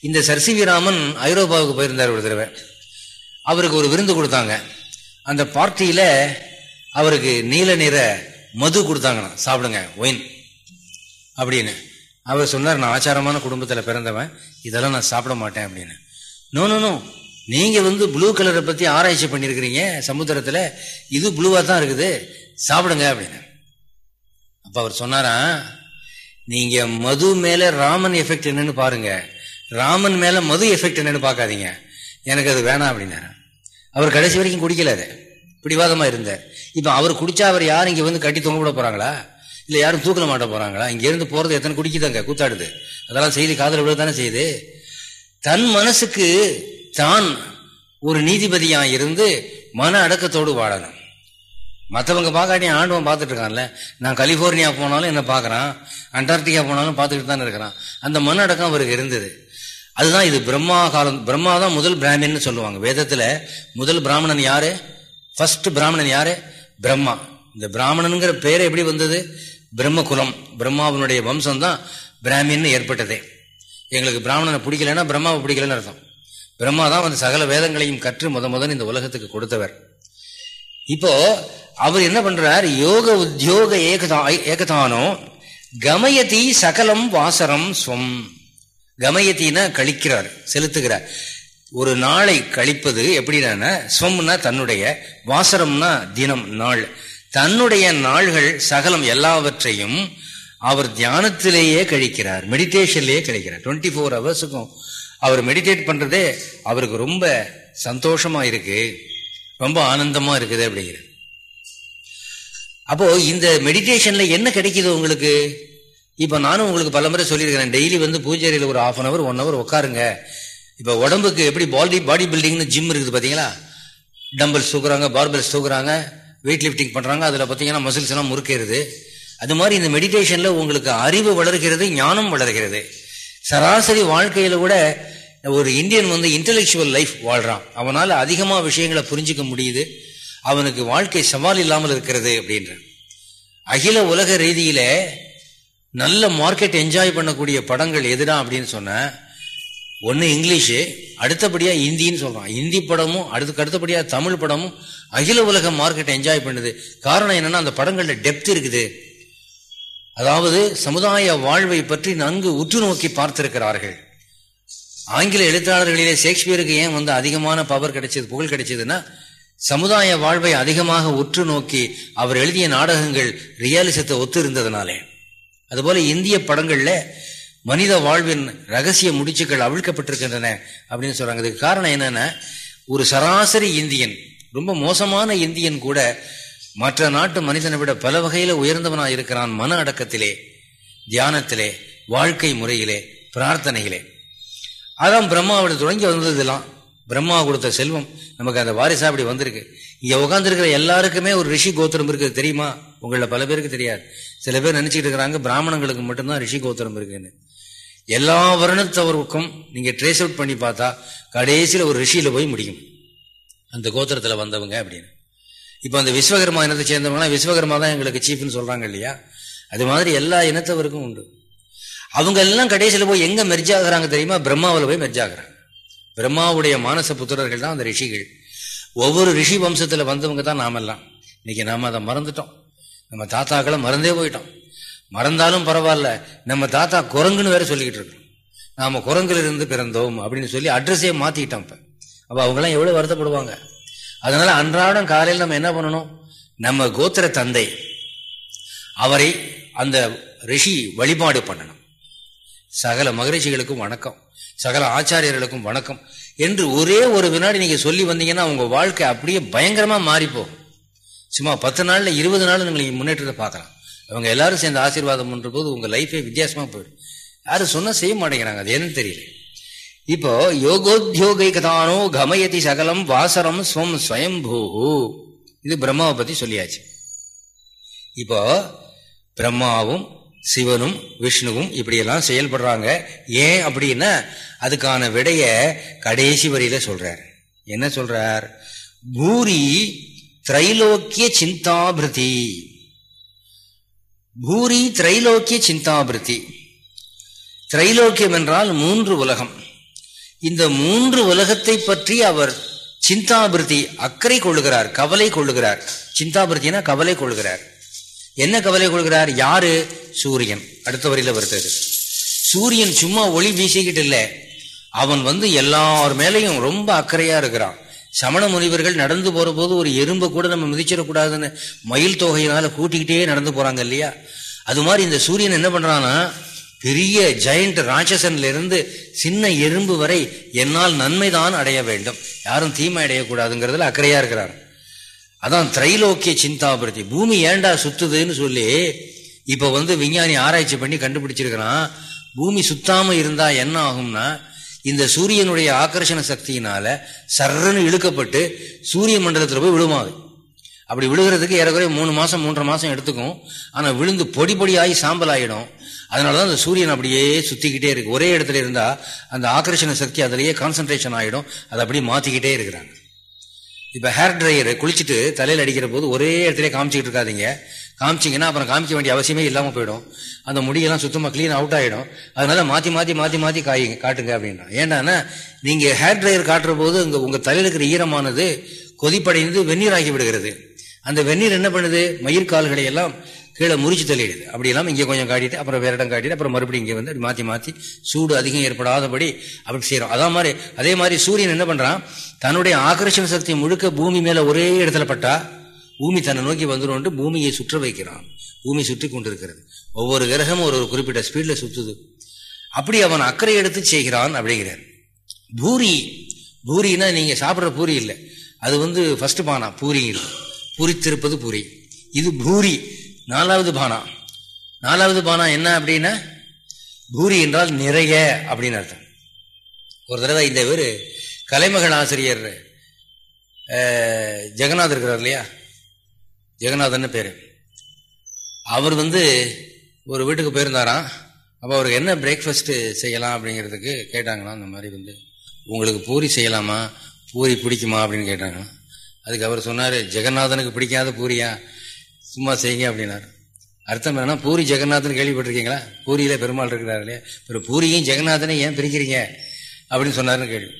இந்த சர்சிவி ராமன் ஐரோப்பாவுக்கு போயிருந்தார் ஒரு தடவை. அவருக்கு ஒரு விருந்து கொடுத்தாங்க. அந்த பார்ட்டியில அவருக்கு நீல நிற மது கொடுத்தாங்கண்ணா சாப்பிடுங்க ஒயின். அப்படின்னு. அவர் சொன்னார் நான் ஆச்சாரமான குடும்பத்தில் பிறந்தவன். இதெல்லாம் நான் சாப்பிட மாட்டேன் அப்படின்னு. No no no. நீங்கள் வந்து ப்ளூ கலரை பற்றி ஆராய்ச்சி பண்ணியிருக்கிறீங்க சமுத்திரத்தில். இது ப்ளூவாக தான் இருக்குது. சாப்பிடுங்க அப்படின்னு. அப்ப அவர் சொன்னாரா நீங்க மது மேல ராமன் எஃபெக்ட் என்னன்னு பாருங்க. ராமன் மேல மது எஃபெக்ட் என்னன்னு பாக்காதீங்க எனக்கு அது வேணாம் அப்படின்னாரு அவர் கடைசி வரைக்கும் குடிக்கல அது. பிடிவாதமா இருந்தார். இப்ப அவர் குடிச்சா அவர் யாரும் இங்க வந்து கட்டி தொங்க விட போறாங்களா? இல்ல யாரும் தூக்கல மாட்ட போறாங்களா? இங்க இருந்து போறது எத்தனை குடிக்குதாங்க கூத்தாடுது. அதெல்லாம் செய்து காதல் விட தானே செய்யுது. தன் மனசுக்கு தான் ஒரு நீதிபதியா இருந்து மன அடக்கத்தோடு வாழணும். மற்றவங்க பார்க்காட்டி ஆண்டவன் பார்த்துட்டு இருக்கான்ல நான் கலிபோர்னியா போனாலும் என்ன பார்க்குறான். அண்டார்டிகா போனாலும் பார்த்துக்கிட்டு தானே இருக்கிறான். அந்த மன அடக்கம் அவருக்கு இருந்தது. அதுதான் இது பிரம்மா காலம். பிரம்மா தான் முதல் பிராமின்னு சொல்லுவாங்க. வேதத்தில் முதல் பிராமணன் யாரு? ஃபர்ஸ்ட் பிராமணன் யாரு? பிரம்மா. இந்த பிராமணனுங்கிற பேர் எப்படி வந்தது? பிரம்ம குலம் வம்சம் தான் பிராமின்னு ஏற்பட்டதே. எங்களுக்கு பிராமணனை பிடிக்கலன்னா பிரம்மாவை பிடிக்கலன்னு அர்த்தம். பிரம்மா தான் வந்து சகல வேதங்களையும் கற்று முத முதன் இந்த உலகத்துக்கு கொடுத்தவர். இப்போ அவர் என்ன பண்றார்? யோக உத்தியோக ஏகதா ஏகதானோ கமயதி சகலம் வாசரம் ஸ்வம். கமயத்தின்னா கழிக்கிறார் செலுத்துகிறார். ஒரு நாளை கழிப்பது எப்படின்னா ஸ்வம்னா தன்னுடைய வாசரம்னா தினம் நாள். தன்னுடைய நாள்கள் சகலம் எல்லாவற்றையும் அவர் தியானத்திலேயே கழிக்கிறார் மெடிடேஷன்லேயே கழிக்கிறார். டுவெண்ட்டி ஃபோர் ஹவர்ஸுக்கும் அவர் மெடிடேட் பண்ணுறதே அவருக்கு ரொம்ப சந்தோஷமாக இருக்குது ரொம்ப ஆனந்தமாக இருக்குது அப்படிங்கிறது அப்போ இந்த மெடிடேஷன்ல என்ன கிடைக்குது உங்களுக்கு? இப்ப நானும் உங்களுக்கு பல முறை சொல்லியிருக்கிறேன். டெய்லி வந்து பூஜையில் ஒரு half an hour one hour உட்காருங்க இப்ப உடம்புக்கு எப்படி பாடி பாடி பில்டிங்னு ஜிம் இருக்குது பாத்தீங்களா? டம்பிள்ஸ் தூக்குறாங்க பார்பல்ஸ் தூக்குறாங்க வெயிட் லிஃப்டிங் பண்றாங்க. அதுல பாத்தீங்கன்னா மசில்ஸ் எல்லாம் முறுக்கிறது. அது மாதிரி இந்த மெடிடேஷன்ல உங்களுக்கு அறிவு வளர்கிறது ஞானம் வளர்கிறது. சராசரி வாழ்க்கையில கூட ஒரு இந்தியன் வந்து இன்டலெக்சுவல் லைஃப் வாழ்றான். அவனால அதிகமா விஷயங்களை புரிஞ்சுக்க முடியுது. அவனுக்கு வாழ்க்கை சவால் இல்லாமல் இருக்கிறது அப்படின்ற. அகில உலக ரீதியில நல்ல மார்க்கெட் என்ஜாய் பண்ணக்கூடிய படங்கள் எதுடா அப்படின்னு சொன்ன ஒன்னு இங்கிலீஷு அடுத்தபடியா ஹிந்தின்னு சொல்றான். ஹிந்தி படமும் அடுத்துக்கு அடுத்தபடியா தமிழ் படமும் அகில உலக மார்க்கெட் என்ஜாய் பண்ணுது. காரணம் என்னன்னா அந்த படங்கள்ல டெப்த் இருக்குது. அதாவது சமுதாய வாழ்வை பற்றி நன்கு உற்று நோக்கி பார்த்திருக்கிறார்கள். ஆங்கில எழுத்தாளர்களிலே ஷேக்ஸ்பியருக்கு ஏன் வந்து அதிகமான பவர் கிடைச்சது புகழ் கிடைச்சதுன்னா சமுதாய வாழ்வை அதிகமாக உற்று நோக்கி அவர் எழுதிய நாடகங்கள் ரியாலிசத்தை ஒத்து இருந்ததுனாலே அதுபோல இந்திய படங்கள்ல மனித வாழ்வின் ரகசிய முடிச்சுக்கள் அவிழ்க்கப்பட்டிருக்கின்றன அப்படின்னு சொல்றாங்க. இதுக்கு காரணம் என்னன்னா ஒரு சராசரி இந்தியன் ரொம்ப மோசமான இந்தியன் கூட மற்ற நாட்டு மனிதனை விட பல வகையில உயர்ந்தவனா இருக்கிறான் மன அடக்கத்திலே தியானத்திலே வாழ்க்கை முறையிலே பிரார்த்தனைகளே அதான் பிரம்மாவிட தொடங்கி வந்ததெல்லாம் பிரம்மா கொடுத்த செல்வம். நமக்கு அந்த வாரிசா அப்படி வந்திருக்கு. இங்க உட்காந்துருக்கிற எல்லாருக்குமே ஒரு ரிஷி கோத்திரம் இருக்குது தெரியுமா? உங்கள பல பேருக்கு தெரியாது. சில பேர் நினைச்சிட்டு இருக்கிறாங்க பிராமணங்களுக்கு மட்டும்தான் ரிஷி கோத்திரம் இருக்குன்னு. எல்லா வருணத்தவருக்கும் நீங்க ட்ரேஸ் அவுட் பண்ணி பார்த்தா கடைசியில் ஒரு ரிஷியில போய் முடியும். அந்த கோத்திரத்துல வந்தவங்க அப்படின்னு. இப்போ அந்த விஸ்வகர்மா இனத்தை சேர்ந்தவங்கன்னா விஸ்வகர்மா தான் எங்களுக்கு சீஃப்னு சொல்றாங்க இல்லையா? அது மாதிரி எல்லா இனத்தவருக்கும் உண்டு. அவங்க எல்லாம் கடைசியில் போய் எங்க மெர்ஜ் ஆகுறாங்க தெரியுமா? பிரம்மாவில் போய் மெர்ஜ் ஆகுறாங்க. பிரம்மாவுடைய மானச புத்திரர்கள் தான் அந்த ரிஷிகள். ஒவ்வொரு ரிஷி வம்சத்தில் வந்தவங்க தான் நாமெல்லாம். இன்னைக்கு நாம அதை மறந்துட்டோம். நம்ம தாத்தாக்களை மறந்தே போயிட்டோம். மறந்தாலும் பரவாயில்ல நம்ம தாத்தா குரங்குன்னு வேற சொல்லிக்கிட்டு இருக்கோம் நாம் குரங்குல இருந்து பிறந்தோம் அப்படின்னு சொல்லி அட்ரஸே மாற்றிக்கிட்டோம் இப்போ. அப்போ அவங்கெல்லாம் எவ்வளவு வருத்தப்படுவாங்க? அதனால அன்றாடம் காலையில் நம்ம என்ன பண்ணணும்? நம்ம கோத்திர தந்தை அவரை அந்த ரிஷி வழிபாடு பண்ணணும். சகல மகரிஷிகளுக்கும் வணக்கம். சகல ஆச்சாரியர்களுக்கும் வணக்கம். என்று ஒரே ஒரு வினாடி நீங்க சொல்லி வந்தீங்கன்னா உங்க வாழ்க்கை அப்படியே பயங்கரமா மாறிப்போம் சும்மா பத்து நாள்ல இருபது நாள் நீங்க முன்னேற்றத்தை பார்க்கலாம். அவங்க எல்லாரும் சேர்ந்து ஆசீர்வாதம் பண்ற போது உங்க லைஃபே வித்தியாசமா போயிடும். யாரும் சொன்னா செய்ய மாட்டேங்கிறாங்க. அது என்னன்னு தெரியல. இப்போ யோகோத்யோகைகதானோ கமயதி சகலம் வாசரம் ஸ்வம் ஸ்வயம்பூ. இது பிரம்மாவை பத்தி சொல்லியாச்சு. இப்போ பிரம்மாவும் சிவனும் விஷ்ணுவும் இப்படியெல்லாம் செயல்படுறாங்க. ஏன் அப்படின்னா அதுக்கான விடைய கடைசி வரியில சொல்றார். என்ன சொல்றார்? பூரி திரைலோக்கிய சிந்தாபிருதி. பூரி திரைலோக்கிய சிந்தாபிருத்தி திரைலோக்கியம் என்றால் மூன்று உலகம். இந்த மூன்று உலகத்தை பற்றி அவர் சிந்தாபிருத்தி அக்கறை கொள்ளுகிறார் கவலை கொள்ளுகிறார். சிந்தாபிருத்தினா கவலை கொள்ளுகிறார். என்ன கவலை கொள்கிறார்? யாரு? சூரியன். அடுத்த வரியில வருத்தது சூரியன் சும்மா ஒளி வீசிக்கிட்டு இல்லை. அவன் வந்து எல்லார் மேலையும் ரொம்ப அக்கறையா இருக்கிறான். சமண முனிவர்கள் நடந்து போற போது ஒரு எறும்பை கூட நம்ம மிதிச்சிடக்கூடாதுன்னு மயில் தொகையினால கூட்டிக்கிட்டே நடந்து போறாங்க இல்லையா? அது மாதிரி இந்த சூரியன் என்ன பண்றான்னா பெரிய ஜெயண்ட் ராட்சசன்ல இருந்து சின்ன எறும்பு வரை என்னால் நன்மைதான் அடைய வேண்டும். யாரும் தீமை அடையக்கூடாதுங்கிறதுல அக்கறையா இருக்கிறார். அதான் திரைலோக்கிய சிந்தாபிரதி பூமி ஏண்டா சுத்துதுன்னு சொல்லி இப்ப வந்து விஞ்ஞானி ஆராய்ச்சி பண்ணி கண்டுபிடிச்சிருக்கிறான். பூமி சுத்தாம இருந்தா என்ன ஆகும்னா இந்த சூரியனுடைய ஆக்கர்ஷண சக்தியினால சர்றன்னு இழுக்கப்பட்டு சூரிய மண்டலத்தில் போய் விழுமாது அப்படி விழுகிறதுக்கு ஏறக்குறைய மூணு மாசம் மூன்றரை மாசம் எடுத்துக்கும். ஆனா விழுந்து பொடி பொடியாகி சாம்பல் ஆயிடும் அதனாலதான் அந்த சூரியன் அப்படியே சுத்திக்கிட்டே இருக்கு. ஒரே இடத்துல இருந்தா அந்த ஆக்கர்ஷண சக்தி அதிலேயே கான்சன்ட்ரேஷன் ஆயிடும். அதை அப்படியே மாத்திக்கிட்டே இருக்கிறாங்க. இப்ப ஹேர் ட்ரையர் குளிச்சுட்டு தலையில் அடிக்கிற போது ஒரே இடத்துல காமிச்சிக்கிட்டு இருக்காதிங்க. காமிச்சிங்கன்னா அப்புறம் காமிக்க வேண்டிய அவசியமே இல்லாம போயிடும். அந்த முடியெல்லாம் சுத்தமா கிளீன் அவுட் ஆயிடும். அதனால மாத்தி மாத்தி மாத்தி மாத்தி காயுங்க காட்டுங்க அப்படின்னா ஏன்னா நீங்க ஹேர் ட்ரையர் காட்டுற போது உங்க உங்க தலையில் இருக்கிற ஈரமானது கொதிப்படைந்து வெந்நீர் ஆகி விடுகிறது. அந்த வெந்நீர் என்ன பண்ணுது? மயிர்கால்களை எல்லாம் கீழே முறிச்சு தள்ளிடுது. அப்படி இல்லாமல் இங்கே கொஞ்சம் காட்டிட்டு அப்புறம் வேற இடம் காட்டிட்டு அப்புறம் மறுபடியும் இங்கே வந்து மாற்றி மாற்றி சூடு அதிகம் ஏற்படாதபடி அப்படி செய்கிறோம் அதான் மாதிரி அதே மாதிரி சூரியன் என்ன பண்ணுறான் தன்னுடைய ஆகர்ஷண சக்தி முழுக்க பூமி மேலே ஒரே இடத்துல பட்டா பூமி தன்னை நோக்கி வந்துடும் பூமியை சுற்ற வைக்கிறான். பூமி சுற்றி கொண்டிருக்கிறது. ஒவ்வொரு கிரகமும் ஒரு ஒரு குறிப்பிட்ட ஸ்பீடில் சுற்றுது அப்படி அவன் அக்கறை எடுத்து செய்கிறான் அப்படிங்கிறார். பூரி பூரினா நீங்கள் சாப்பிட்ற பூரி இல்லை. அது வந்து ஃபஸ்ட்டு பானா பூரி பூரித்திருப்பது பூரி. இது பூரி. நாலாவது பானா. நாலாவது பானா என்ன அப்படின்னா பூரி என்றால் நிறைய அப்படின்னு அர்த்தம். ஒரு தடவை இந்த பேர் கலைமகள் ஆசிரியர் ஜெகநாத் இருக்கிறார் இல்லையா? ஜெகநாதன் பேர். அவர் வந்து ஒரு வீட்டுக்கு போயிருந்தாராம். அப்போ அவருக்கு என்ன பிரேக்ஃபாஸ்ட்டு செய்யலாம் அப்படிங்கிறதுக்கு கேட்டாங்களாம். அந்த மாதிரி வந்து உங்களுக்கு பூரி செய்யலாமா? பூரி பிடிக்குமா? அப்படின்னு கேட்டாங்களாம். அதுக்கு அவர் சொன்னார் ஜெகநாதனுக்கு பிடிக்காத பூரியா? சும்மா செய்யுங்க அப்படின்னாரு. அர்த்தம் என்னன்னா பூரி ஜெகநாதன் கேள்விப்பட்டிருக்கீங்களா? பூரியில பெருமாள் இருக்கிறாரு இல்லையா பிறகு பூரியும் ஜெகநாதனை ஏன் பிரிக்கிறீங்க? அப்படின்னு சொன்னாருன்னு கேள்வி.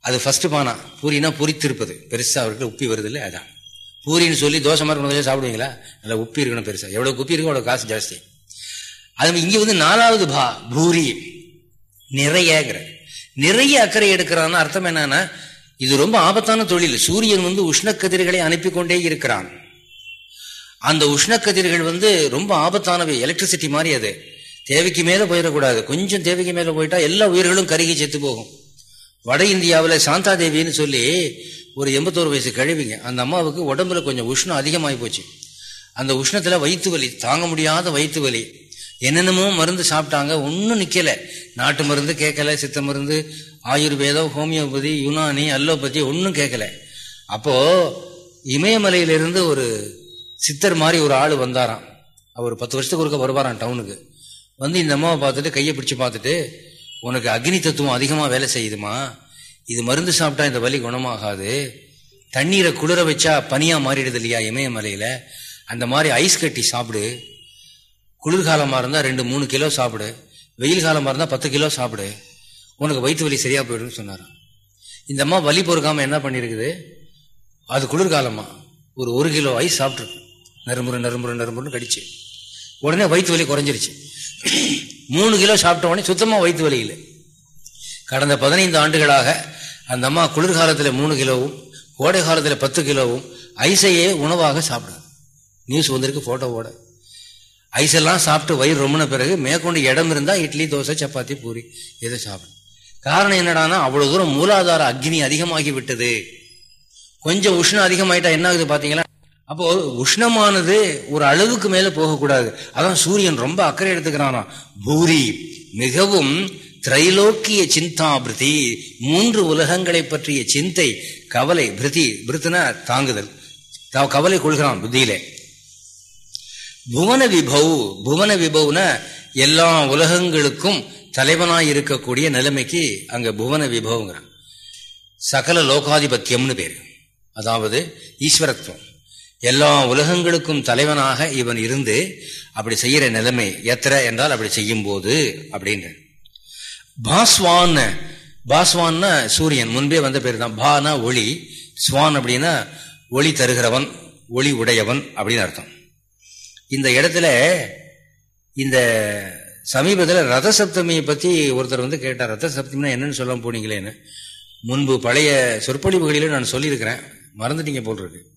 அது ஃபர்ஸ்ட் பானா. பூரினா பொரித்திருப்பது. பெருசா அவருக்கு உப்பி வருது இல்லை அதான். பூரின்னு சொல்லி தோசை மாதிரி சாப்பிடுவீங்களா? நல்லா உப்பி இருக்கணும் பெருசா. எவ்வளவு உப்பி இருக்கும் அவ்வளவு காசு ஜாஸ்தி. அது இங்க வந்து நாலாவது பா பூரி. நிறையங்கிற நிறைய அக்கறை எடுக்கிறான்னு அர்த்தம் என்னன்னா இது ரொம்ப ஆபத்தான தொழில். சூரியன் வந்து உஷ்ணக்கதிர்களை அனுப்பி கொண்டே இருக்கிறான். அந்த உஷ்ணக்கதிர்கள் வந்து ரொம்ப ஆபத்தானவை எலக்ட்ரிசிட்டி மாதிரி அது. தேவைக்கு மேலே போயிடக்கூடாது. கொஞ்சம் தேவைக்கு மேலே போயிட்டா எல்லா உயிர்களும் கருகி செத்து போகும். வட இந்தியாவில் சாந்தா தேவின்னு சொல்லி ஒரு எண்பத்தோரு வயசு கழுவிங்க. அந்த அம்மாவுக்கு உடம்புல கொஞ்சம் உஷ்ணம் அதிகமாகி போச்சு. அந்த உஷ்ணத்தில் வயிற்று வலி தாங்க முடியாத வயிற்று வலி. என்னென்னமோ மருந்து சாப்பிட்டாங்க ஒன்றும் நிற்கலை நாட்டு மருந்து கேட்கல சித்த மருந்து ஆயுர்வேதம் ஹோமியோபதி யுனானி அல்லோபதி ஒன்றும் கேட்கல. அப்போ இமயமலையிலிருந்து ஒரு சித்தர் மாதிரி ஒரு ஆள் வந்தாராம். அவர் பத்து வருஷத்துக்கு ஒருக்க வருவாராம் டவுனுக்கு. வந்து இந்த அம்மாவை பார்த்துட்டு கையை பிடிச்சி பார்த்துட்டு உனக்கு அக்னி தத்துவம் அதிகமாக வேலை செய்யுதுமா? இது மருந்து சாப்பிட்டா இந்த வலி குணமாகாது. தண்ணீரை குளிர வச்சா பனியா மாறிடுது இல்லையா இமயமலையில? அந்த மாதிரி ஐஸ் கட்டி சாப்பிடு. குளிர்காலமாக இருந்தால் ரெண்டு மூணு கிலோ சாப்பிடு. வெயில் காலமாக இருந்தால் பத்து கிலோ சாப்பிடு. உனக்கு வயிற்று வலி சரியா போயிடும்னு சொன்னார் இந்த அம்மா வலி பொறுக்காம என்ன பண்ணிருக்குது? அது குளிர்காலமா. ஒரு ஒரு கிலோ ஐஸ் சாப்பிட்ருக்கு நறுமுறை நறுமுறை நறுமுறைன்னு கடிச்சு. உடனே வயிற்று வலி குறைஞ்சிருச்சு. மூணு கிலோ சாப்பிட்ட உடனே சுத்தமாக வயிற்று வலி இல்லை. கடந்த பதினைந்து ஆண்டுகளாக அந்த அம்மா குளிர்காலத்தில் மூணு கிலோவும் கோடை காலத்தில் பத்து கிலோவும் ஐசையே உணவாக சாப்பிடுது. நியூஸ் வந்திருக்கு போட்டோவோட ஐஸெல்லாம் சாப்பிட்டு வயிறு ரொம்பின பிறகு மேற்கொண்டு இடம் இருந்தால் இட்லி தோசை சப்பாத்தி பூரி எதை சாப்பிடும். காரணம் என்னடானா அவ்வளவு தூரம் மூலாதார அக்னி அதிகமாகி விட்டது. கொஞ்சம் உஷ்ணம் அதிகமாயிட்டா என்ன ஆகுது பார்த்தீங்களா அப்போ உஷ்ணமானது ஒரு அளவுக்கு மேல போகக்கூடாது. அதான் சூரியன் ரொம்ப அக்கறை எடுத்துக்கிறானா? பூரி மிகவும் திரைலோக்கிய சிந்தாபிருதி மூன்று உலகங்களை பற்றிய சிந்தை கவலை பிருதி பிருத்துனா தாங்குதல். கவலை கொள்கிறான் புத்தியிலே. புவன விபவ் புவன விபவ்ன எல்லா உலகங்களுக்கும் தலைவனாய் இருக்கக்கூடிய நிலைமைக்கு அங்க புவன விபவங்கிறான். சகல லோகாதிபத்தியம்னு பேரு. அதாவது ஈஸ்வரத்துவம். எல்லா உலகங்களுக்கும் தலைவனாக இவன் இருந்து அப்படி செய்யற நிலைமை எத்திர என்றால் அப்படி செய்யும் போது அப்படின்ற. பாஸ்வான் பாஸ்வான்னா சூரியன் முன்பே வந்த பேர் தான் பானா ஒளி ஸ்வான் அப்படின்னா ஒளி தருகிறவன் ஒளி உடையவன் அப்படின்னு அர்த்தம். இந்த இடத்துல இந்த சமீபத்தில் ரத சப்தமியை பற்றி ஒருத்தர் வந்து கேட்டார். ரத சப்தமினா என்னன்னு சொல்ல போனீங்களேன்னு. முன்பு பழைய சொற்பொழிவுகளிலும் நான் சொல்லியிருக்கிறேன். மறந்துட்டீங்க போல் இருக்கு.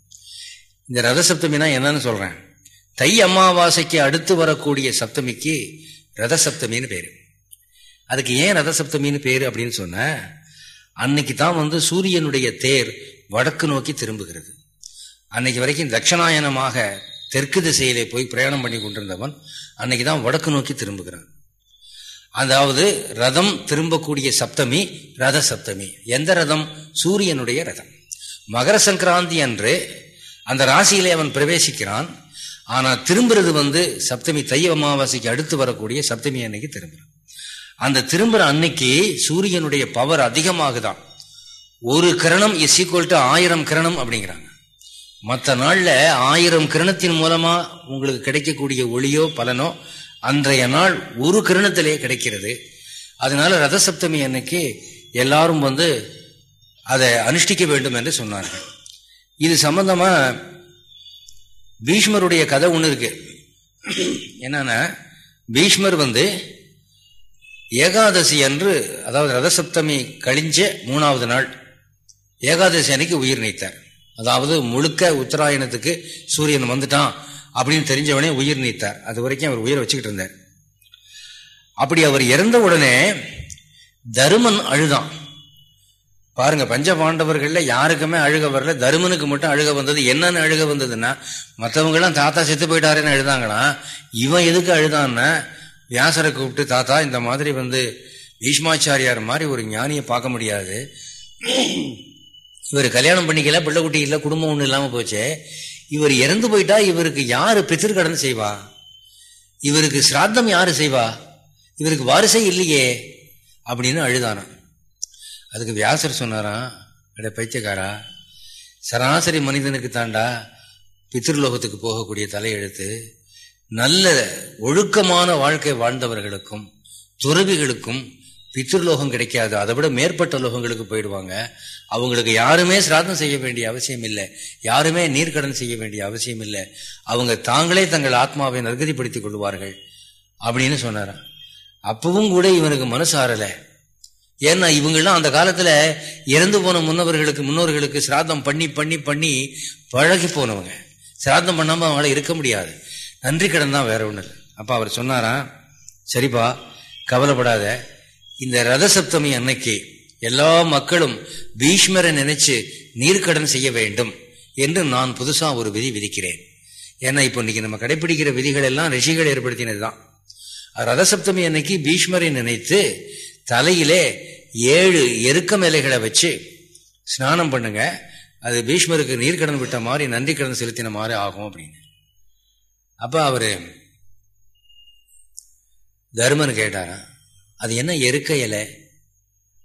இந்த ரத சப்தமினா என்னன்னு சொல்றேன். தை அமாவாசைக்கு அடுத்து வரக்கூடிய சப்தமிக்கு ரத சப்தமின்னு பேரு. அதுக்கு ஏன் ரத சப்தமின்னு பேரு அப்படின்னு சொன்ன அன்னைக்கு தான் வந்து சூரியனுடைய தேர் வடக்கு நோக்கி திரும்புகிறது. அன்னைக்கு வரைக்கும் தட்சணாயனமாக தெற்கு திசையிலே போய் பிரயாணம் பண்ணி கொண்டிருந்தவன் அன்னைக்கு தான் வடக்கு நோக்கி திரும்புகிறான். அதாவது ரதம் திரும்பக்கூடிய சப்தமி ரத சப்தமி. எந்த ரதம்? சூரியனுடைய ரதம். மகர சங்கராந்தி அன்று அந்த ராசியிலே அவன் பிரவேசிக்கிறான். ஆனா திரும்புறது வந்து சப்தமி தை அமாவாசைக்கு அடுத்து வரக்கூடிய சப்தமி அன்னைக்கு திரும்புறான். அந்த திரும்புற அன்னைக்கு சூரியனுடைய பவர் அதிகமாகுதான். ஒரு கிரணம் இஸ் ஈக்குவல் டு ஆயிரம் கிரணம் அப்படிங்கிறாங்க. மற்ற நாள்ல ஆயிரம் கிரணத்தின் மூலமா உங்களுக்கு கிடைக்கக்கூடிய ஒளியோ பலனோ அன்றைய நாள் ஒரு கிரணத்திலே கிடைக்கிறது. அதனால ரதசப்தமி அன்னைக்கு எல்லாரும் வந்து அதை அனுஷ்டிக்க வேண்டும் என்று சொன்னார்கள். இது சம்பந்தமா பீஷ்மருடைய கதை ஒன்று இருக்கு. என்னன்னா பீஷ்மர் வந்து ஏகாதசி அன்று அதாவது ரதசப்தமி கழிஞ்ச மூணாவது நாள் ஏகாதசி அன்னைக்கு உயிர் நீத்தார். அதாவது முழுக்க உத்தராயணத்துக்கு சூரியன் வந்துட்டான் அப்படின்னு தெரிஞ்சவனே உயிர் நீத்தார். அது வரைக்கும் அவர் உயிரை வச்சுக்கிட்டு இருந்தார். அப்படி அவர் இறந்த உடனே தருமன் அழுதான். பாருங்க பஞ்ச பாண்டவர்கள்ல யாருக்குமே அழுக வரல. தருமனுக்கு மட்டும் அழுக வந்தது. என்னன்னு அழுக வந்ததுன்னா மற்றவங்கெல்லாம் தாத்தா செத்து போயிட்டாருன்னு எழுதாங்கன்னா இவன் எதுக்கு அழுதான்னா வியாசரை கூப்பிட்டு தாத்தா இந்த மாதிரி வந்து பீஷ்மாச்சாரியார் மாதிரி ஒரு ஞானியை பார்க்க முடியாது. இவர் கல்யாணம் பண்ணிக்கல பிள்ளைக்குட்டி இல்லை குடும்பம் ஒன்றும் இல்லாமல் போச்சு. இவர் இறந்து போயிட்டா இவருக்கு யாரு பித்திருக்கடன் செய்வா? இவருக்கு சிராத்தம் யாரு செய்வா? இவருக்கு வாரிசை இல்லையே அப்படின்னு அழுதானா அதுக்கு வியாசர் சொன்னாராம் அட பைத்தியக்காரா சராசரி மனிதனுக்கு தாண்டா பித்ருலோகத்துக்கு போகக்கூடிய தலையெழுத்து. நல்ல ஒழுக்கமான வாழ்க்கை வாழ்ந்தவர்களுக்கும் துறவிகளுக்கும் பித்ருலோகம் கிடைக்காது. அதை விட மேற்பட்ட லோகங்களுக்கு போயிடுவாங்க. அவங்களுக்கு யாருமே சிராதம் செய்ய வேண்டிய அவசியம் இல்லை. யாருமே நீர்க்கடன் செய்ய வேண்டிய அவசியம் இல்லை. அவங்க தாங்களே தங்கள் ஆத்மாவை நற்கதிப்படுத்திக் கொள்வார்கள். அப்படின்னு சொன்னாராம் அப்பவும் கூட இவனுக்கு மனசு ஆறலை. ஏன்னா இவங்கெல்லாம் அந்த காலத்துல இறந்து போன முன்னவர்களுக்கு முன்னோர்களுக்கு சிராதம் பண்ணி பண்ணி பண்ணி பழகி போனவங்க. சிராதம் பண்ணாம அவங்களால இருக்க முடியாது. நன்றி கடன் தான் வேற ஒண்ணு இல்லை அப்ப அவர் சொன்னாராம் சரிப்பா கவலைப்படாத. இந்த ரத சப்தமி அன்னைக்கு எல்லா மக்களும் பீஷ்மரை நினைச்சு நீர்க்கடன் செய்ய வேண்டும் என்று நான் புதுசா ஒரு விதி விதிக்கிறேன். ஏன்னா இப்போ இன்னைக்கு நம்ம கடைபிடிக்கிற விதிகள் எல்லாம் ரிஷிகள் ஏற்படுத்தினது தான் ரதசப்தமி அன்னைக்கு பீஷ்மரை நினைத்து தலையிலே ஏழு எருக்க மேலைகளை வச்சு ஸ்நானம் பண்ணுங்க. அது பீஷ்மருக்கு நீர்க்கடன் விட்ட மாதிரி நன்றி கடன் செலுத்தின மாதிரி ஆகும் அப்படின்னு. அப்ப அவரு தர்மன் கேட்டாரா அது என்ன எருக்க இலை?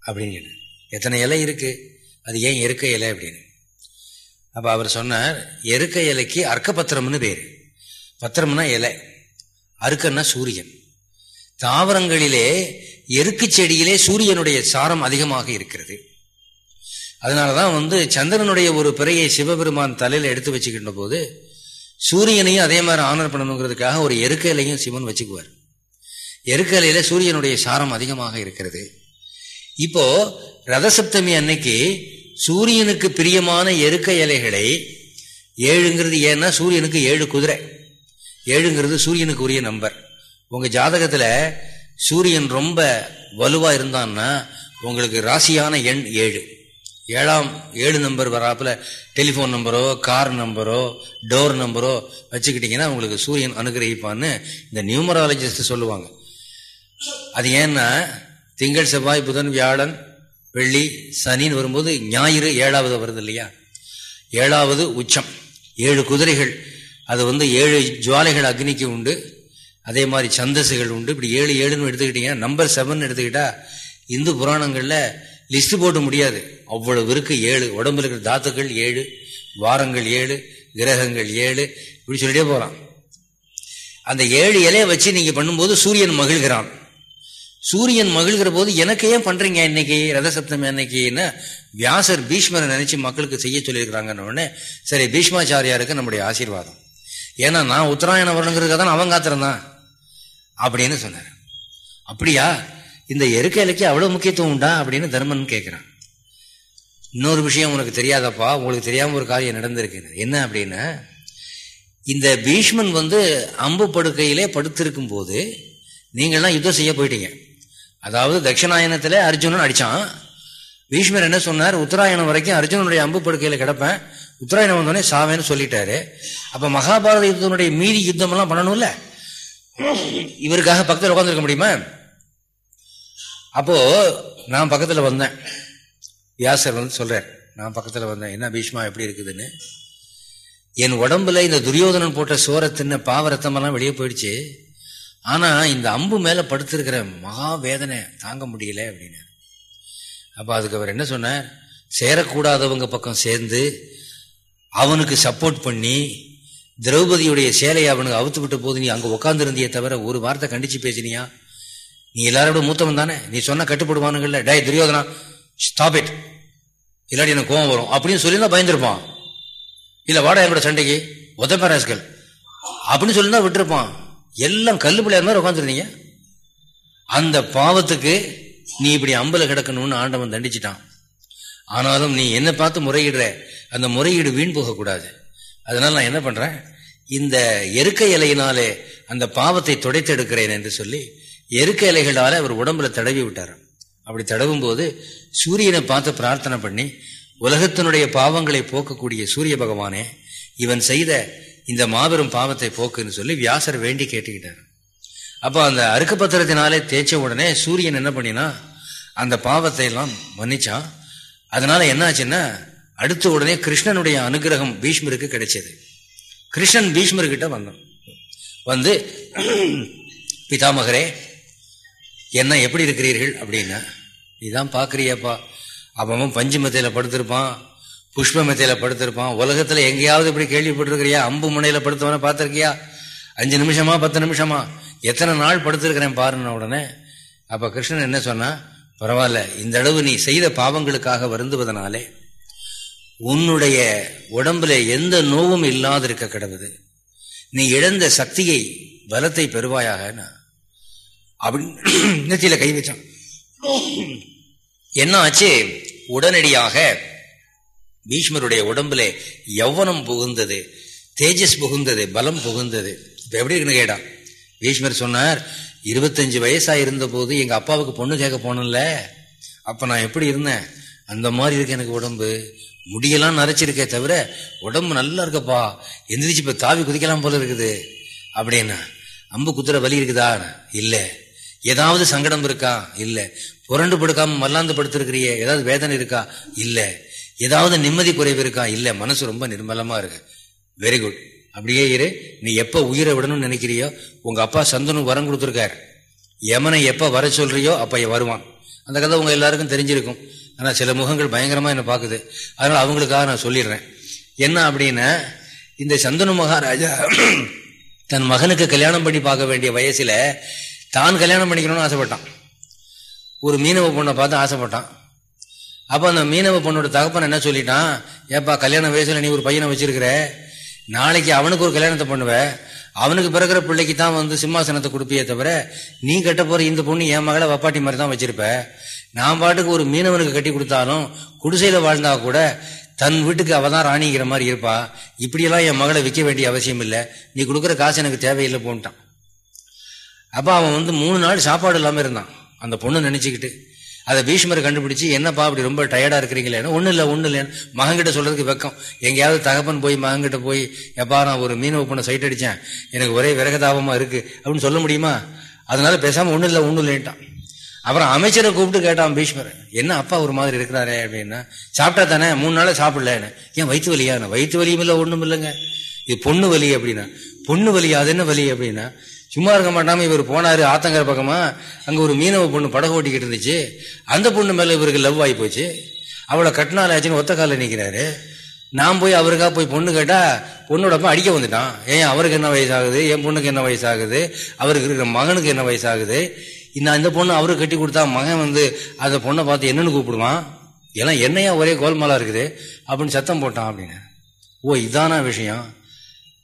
அப்படின்னு எத்தனை இலை இருக்கு? அது ஏன் எருக்க இலை? அப்படின்னு. அப்ப அவர் சொன்னார் எருக்க இலைக்கு அர்க்கபத்திரம்னு பேரு. பத்திரம்னா இலை அறுக்கன்னா சூரியன். தாவரங்களிலே எருக்கு செடியிலே சூரியனுடைய சாரம் அதிகமாக இருக்கிறது. அதனாலதான் வந்து சந்திரனுடைய ஒரு பிறையை சிவபெருமான் தலையில எடுத்து வச்சுக்கின்ற போது சூரியனையும் அதே மாதிரி ஆனர் பண்ணணுங்கிறதுக்காக ஒரு எருக்கலையும் சிவன் வச்சுக்குவார். எருக்க இலையில சூரியனுடைய சாரம் அதிகமாக இருக்கிறது. இப்போ ரதசப்தமி அன்னைக்கு சூரியனுக்கு பிரியமான எருக்க இலைகளை ஏழுங்கிறது ஏன்னா சூரியனுக்கு ஏழு குதிரை. ஏழுங்கிறது சூரியனுக்கு உரிய நம்பர் உங்க ஜாதகத்துல சூரியன் ரொம்ப வலுவா இருந்தான்னா உங்களுக்கு ராசியான எண் ஏழு. ஏழாம் ஏழு நம்பர் வராப்புல டெலிஃபோன் நம்பரோ கார் நம்பரோ டோர் நம்பரோ வச்சுக்கிட்டீங்கன்னா உங்களுக்கு சூரியன் அனுகிரகிப்பான்னு இந்த நியூமராலஜிஸ்ட் சொல்லுவாங்க. அது ஏன்னா திங்கள் செவ்வாய் புதன் வியாழன் வெள்ளி சனின்னு வரும்போது ஞாயிறு ஏழாவது வருது இல்லையா? ஏழாவது உச்சம். ஏழு குதிரைகள். அது வந்து ஏழு ஜுவாலைகள் அக்னிக்கு உண்டு. அதே மாதிரி சந்தசுகள் உண்டு. இப்படி ஏழு ஏழுன்னு எடுத்துக்கிட்டீங்கன்னா நம்பர் செவன் எடுத்துக்கிட்டா இந்து புராணங்களில் லிஸ்ட் போட முடியாது. அவ்வளவு இருக்கு ஏழு. உடம்புல இருக்கிற தாத்துக்கள் ஏழு வாரங்கள் ஏழு கிரகங்கள் ஏழு இப்படி சொல்லிட்டே போகலாம் அந்த ஏழு இலையை வச்சு நீங்கள் பண்ணும்போது சூரியன் மகிழ்கிறான். சூரியன் மகிழ்கிற போது எனக்கு ஏன் பண்றீங்க இன்னைக்கு? ரதசப்தமி அன்னைக்குன்னு வியாசர் பீஷ்மரை நினைச்சு மக்களுக்கு செய்ய சொல்லியிருக்கிறாங்கன்னு உடனே சரி பீஷ்மாச்சாரியாருக்கு நம்முடைய ஆசீர்வாதம். ஏன்னா நான் உத்தராயணம் வரணுங்கிறதுக்காக தான் அவன் காத்திருந்தான். அப்படின்னு சொன்னார். அப்படியா? இந்த எருக்க இலைக்கு அவ்வளவு முக்கியத்துவம் உண்டா? அப்படின்னு தர்மன் கேட்கிறான் இன்னொரு விஷயம் உனக்கு தெரியாதப்பா. உங்களுக்கு தெரியாம ஒரு காரியம் நடந்திருக்கு என்ன அப்படின்னா இந்த பீஷ்மன் வந்து அம்பு படுக்கையிலே படுத்திருக்கும் போது நீங்கள்லாம் யுத்தம் செய்ய போயிட்டீங்க. அதாவது தட்சிணாயனத்தில் அர்ஜுனன் அடித்தான் பீஷ்மர் என்ன சொன்னார்? உத்தராயணம் வரைக்கும் அர்ஜுனனுடைய அம்பு படுக்கையில் கிடப்பேன். உத்தராயணம் வந்தோடனே சாவேன்னு சொல்லிட்டாரு. அப்ப மகாபாரத யுத்தத்தினுடைய மீதி யுத்தம் எல்லாம் பண்ணணும்ல? இவருக்காக பக்கத்தில் உட்காந்துருக்க முடியுமா? அப்போ நான் பக்கத்தில் வந்தேன். வியாசர் வந்து சொல்றார் நான் பக்கத்தில் வந்தேன். என்ன பீஷ்மா எப்படி இருக்குதுன்னு? என் உடம்புல இந்த துரியோதனன் போட்ட சோர தின்ன பாவரத்தமெல்லாம் வெளியே போயிடுச்சு. ஆனா இந்த அம்பு மேல படுத்திருக்கிற மகா வேதனை தாங்க முடியல அப்படின்னு அப்ப அதுக்கு அவர் என்ன சொன்னார்? சேரக்கூடாதவங்க பக்கம் சேர்ந்து அவனுக்கு சப்போர்ட் பண்ணி திரௌபதியுடைய சேலையை அவனுக்கு அவுத்து விட்ட போது நீ அங்க உட்காந்துருந்தியே தவிர ஒரு வார்த்தை கண்டிச்சு பேசினியா? நீ எல்லாரோட மூத்தவன் தானே? நீ சொன்ன கட்டுப்படுவானுங்கல்ல டே துரியோதனா ஸ்டாப் இட் இல்லாட்டி எனக்கு கோவம் வரும். அப்படின்னு சொல்லியிருந்தா பயந்துருப்பான். இல்ல வாடா என் கூட சண்டைக்கு உதப்பராசுகள் அப்படின்னு சொல்லி தான் விட்டுருப்பான். எல்லாம் கல்லு பிள்ளையார் மாதிரி உட்காந்துருந்தீங்க அந்த பாவத்துக்கு நீ இப்படி அம்பல கிடக்கணும்னு ஆண்டவன் தண்டிச்சிட்டான். ஆனாலும் நீ என்ன பார்த்து முறையிடுற. அந்த முறையீடு வீண் போகக்கூடாது. அதனால நான் என்ன பண்றேன்? இந்த எருக்க இலையினாலே அந்த பாவத்தை துடைத்து எடுக்கிறேன் என்று சொல்லி எருக்க இலைகளால அவர் உடம்புல தடவி விட்டார். அப்படி தடவும் போது சூரியனை பார்த்து பிரார்த்தனை பண்ணி உலகத்தினுடைய பாவங்களை போக்கக்கூடிய சூரிய பகவானே இவன் செய்த இந்த மாபெரும் பாவத்தை போக்குன்னு சொல்லி வியாசர் வேண்டி கேட்டுக்கிட்டார். அப்போ அந்த அறுக்க பத்திரத்தினாலே தேய்ச்ச உடனே சூரியன் என்ன பண்ணினா அந்த பாவத்தை எல்லாம் மன்னிச்சான். அதனால என்னாச்சுன்னா அடுத்த உடனே கிருஷ்ணனுடைய அனுகிரகம் பீஷ்மருக்கு கிடைச்சது. கிருஷ்ணன் பீஷ்மர்கிட்ட வந்தான். வந்து பிதாமகரே என்ன எப்படி இருக்கிறீர்கள்? அப்படின்னா நீதான் பாக்குறியப்பா அவன் பஞ்சு மெத்தையில் படுத்திருப்பான் புஷ்ப மெத்தையில் படுத்திருப்பான். உலகத்துல எங்கேயாவது இப்படி கேள்விப்பட்டிருக்கிறியா? அம்பு முனையில படுத்தவன பார்த்துருக்கியா? அஞ்சு நிமிஷமா பத்து நிமிஷமா? எத்தனை நாள் படுத்திருக்கிறேன் பாருன உடனே அப்ப கிருஷ்ணன் என்ன சொன்னா பரவாயில்ல இந்த அளவு நீ செய்த பாவங்களுக்காக வருந்துவதனாலே உன்னுடைய உடம்புல எந்த நோவும் இல்லாதிருக்க கிடவுது நீ இழந்த சக்தியை பலத்தை பெறுவாயாக அப்படின்னு நெத்தியில கை வச்சான். என்ன ஆச்சு? உடனடியாக பீஷ்மருடைய உடம்புல யௌவனம் புகுந்தது தேஜஸ் புகுந்தது பலம் புகுந்தது. இப்ப எப்படி இருக்குன்னு கேட்டான் பீஷ்மர் சொன்னார் இருபத்தஞ்சு வயசா இருந்த போது எங்க அப்பாவுக்கு பொண்ணு கேட்க போனல அப்ப நான் எப்படி இருந்தேன்? அந்த மாதிரி இருக்கு எனக்கு உடம்பு. முடியெல்லாம் நரைச்சிருக்கே தவிர உடம்பு நல்லா இருக்கப்பா. எந்திரிச்சு இப்ப தாவி குதிக்கலாம் போல இருக்குது. அப்படின்னா அம்பு குத்துற வலி இருக்குதா? இல்ல. ஏதாவது சங்கடம் இருக்கா? இல்ல. புரண்டு படுக்காம மல்லாந்து படுத்திருக்கிறியே. ஏதாவது வேதனை இருக்கா? இல்ல. ஏதாவது நிம்மதி குறைவு இருக்கா? இல்ல. மனசு ரொம்ப நிர்மலமா இருக்கு. வெரி குட் அப்படியே இரு. நீ எப்ப உயிரை விடணும்னு நினைக்கிறியோ உங்க அப்பா சந்தனு வரம் கொடுத்துருக்காரு. யமனை எப்ப வர சொல்றியோ அப்ப வருவான். அந்த கதை உங்க எல்லாருக்கும் தெரிஞ்சிருக்கும். ஆனால் சில முகங்கள் பயங்கரமாக என்னை பார்க்குது. அதனால் அவங்களுக்காக நான் சொல்லிடுறேன். என்ன அப்படின்னா இந்த சந்தனு மகாராஜா தன் மகனுக்கு கல்யாணம் பண்ணி பார்க்க வேண்டிய வயசில் தான் கல்யாணம் பண்ணிக்கணும்னு ஆசைப்பட்டான். ஒரு மீனவ பொண்ணை பார்த்து ஆசைப்பட்டான். அப்போ அந்த மீனவ பொண்ணோட தகப்பன் என்ன சொல்லிட்டான்? ஏப்பா கல்யாண வயசில் நீ ஒரு பையனை வச்சிருக்கிற. நாளைக்கு அவனுக்கு ஒரு கல்யாணத்தை பண்ணுவ. அவனுக்கு பிறகுற பிள்ளைக்கு தான் வந்து சிம்மாசனத்தை கொடுப்பியே தவிர நீ கட்ட போகிற இந்த பொண்ணு என் மகளை வப்பாட்டி மாதிரி தான் வச்சிருப்ப. நான் பாட்டுக்கு ஒரு மீனவனுக்கு கட்டி கொடுத்தாலும் குடிசையில வாழ்ந்தா கூட தன் வீட்டுக்கு அவ தான் ராணிங்கிற மாதிரி இருப்பா. இப்படியெல்லாம் என் மகளை விற்க வேண்டிய அவசியம் இல்லை. நீ கொடுக்குற காசு எனக்கு தேவையில்லை போன்ட்டான். அப்போ அவன் வந்து மூணு நாள் சாப்பாடு இல்லாமல் இருந்தான். அந்த பொண்ணு நினைச்சுக்கிட்டு அதை பீஷ்மரை கண்டுபிடிச்சி என்னப்பா அப்படி ரொம்ப டயர்டாக இருக்கிறீங்களேன்னு ஒன்றும் இல்லை ஒன்றும் இல்லைன்னு. மகன்கிட்ட சொல்கிறதுக்கு வெக்கம். எங்கேயாவது தகப்பன் போய் மகன்கிட்ட போய் எப்பா நான் ஒரு மீனவ பொண்ணை சைட் அடித்தேன் எனக்கு ஒரே விறகதாபமாக இருக்குது அப்படின்னு சொல்ல முடியுமா? அதனால பேசாமல் ஒன்றும் இல்லை ஒன்றும் இல்லைன்ட்டான். அப்புறம் அமைச்சரை கூப்பிட்டு கேட்டான் பீஷ்மர் என்ன அப்பா ஒரு மாதிரி இருக்கிறாரே? அப்படின்னா சாப்பிட்டா தானே மூணு நாள சாப்பிடல ஏன் வயிற்று வலியா? வயிற்று வலியும் இல்லை ஒன்றும் இல்லைங்க. இது பொண்ணு வலி அப்படின்னா பொண்ணு வலி அது என்ன வலி? அப்படின்னா சும்மா இருக்க மாட்டாம இவர் போனாரு ஆத்தங்கர பக்கமா அங்கே ஒரு மீனவ பொண்ணு படகு ஓட்டிக்கிட்டு இருந்துச்சு. அந்த பொண்ணு மேலே இவருக்கு லவ் ஆகி போச்சு. அவளை கட்டினால ஆச்சுன்னு ஒத்த காலில் நிற்கிறாரு நான் போய் அவருக்காக போய் பொண்ணு கேட்டால் பொண்ணோட அப்பா அடிக்க வந்துட்டான். ஏன் அவருக்கு என்ன வயசாகுது? என் பொண்ணுக்கு என்ன வயசாகுது? அவருக்கு இருக்கிற மகனுக்கு என்ன வயசாகுது? இந்த அந்த பொண்ணு அவரு கட்டி கொடுத்தா மகன் வந்து அந்த பொண்ணை பார்த்து என்னன்னு கூப்பிடுவான்? எல்லாம் என்னையா ஒரே கோல்மாலா இருக்குது? அப்படின்னு சத்தம் போட்டான் அப்படின்னு. ஓ இதானா விஷயம்?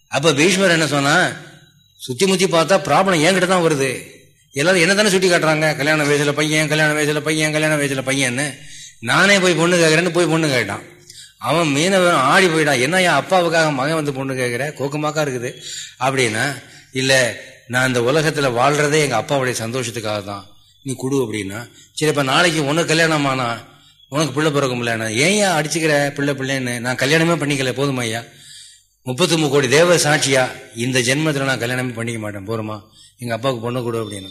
அப்ப பீஷ்மர் என்ன சொன்னா சுத்தி முத்தி பார்த்தா ப்ராப்ளம் என்கிட்ட தான் வருது. எல்லாரும் என்ன தானே சுட்டி காட்டுறாங்க? கல்யாண வயசுல பையன் கல்யாண வயசுல பையன் கல்யாண வயசுல பையன்னு. நானே போய் பொண்ணு கேட்கறேன்னு போய் பொண்ணு கேட்டான். அவன் மீனவன் ஆடி போயிட்டான் என்ன என் அப்பாவுக்காக மகன் வந்து பொண்ணு கேட்கிற கோக்கமாக்கா இருக்குது. அப்படின்னா இல்லை நான் இந்த உலகத்தில் வாழ்கிறதே எங்கள் அப்பாவுடைய சந்தோஷத்துக்காக தான். நீ கொடு அப்படின்னா. சரி இப்போ நாளைக்கு உனக்கு கல்யாணம் ஆனா உனக்கு பிள்ளை பிறக்கும் இல்லைண்ணா ஏன் அடிச்சுக்கிற பிள்ளை பிள்ளைன்னு நான் கல்யாணமே பண்ணிக்கல போதுமா ஐயா? முப்பத்தி கோடி தேவ சாட்சியா இந்த ஜென்மத்தில் நான் கல்யாணமே பண்ணிக்க மாட்டேன் போருமா? எங்கள் அப்பாவுக்கு பொண்ணு கொடு அப்படின்னு.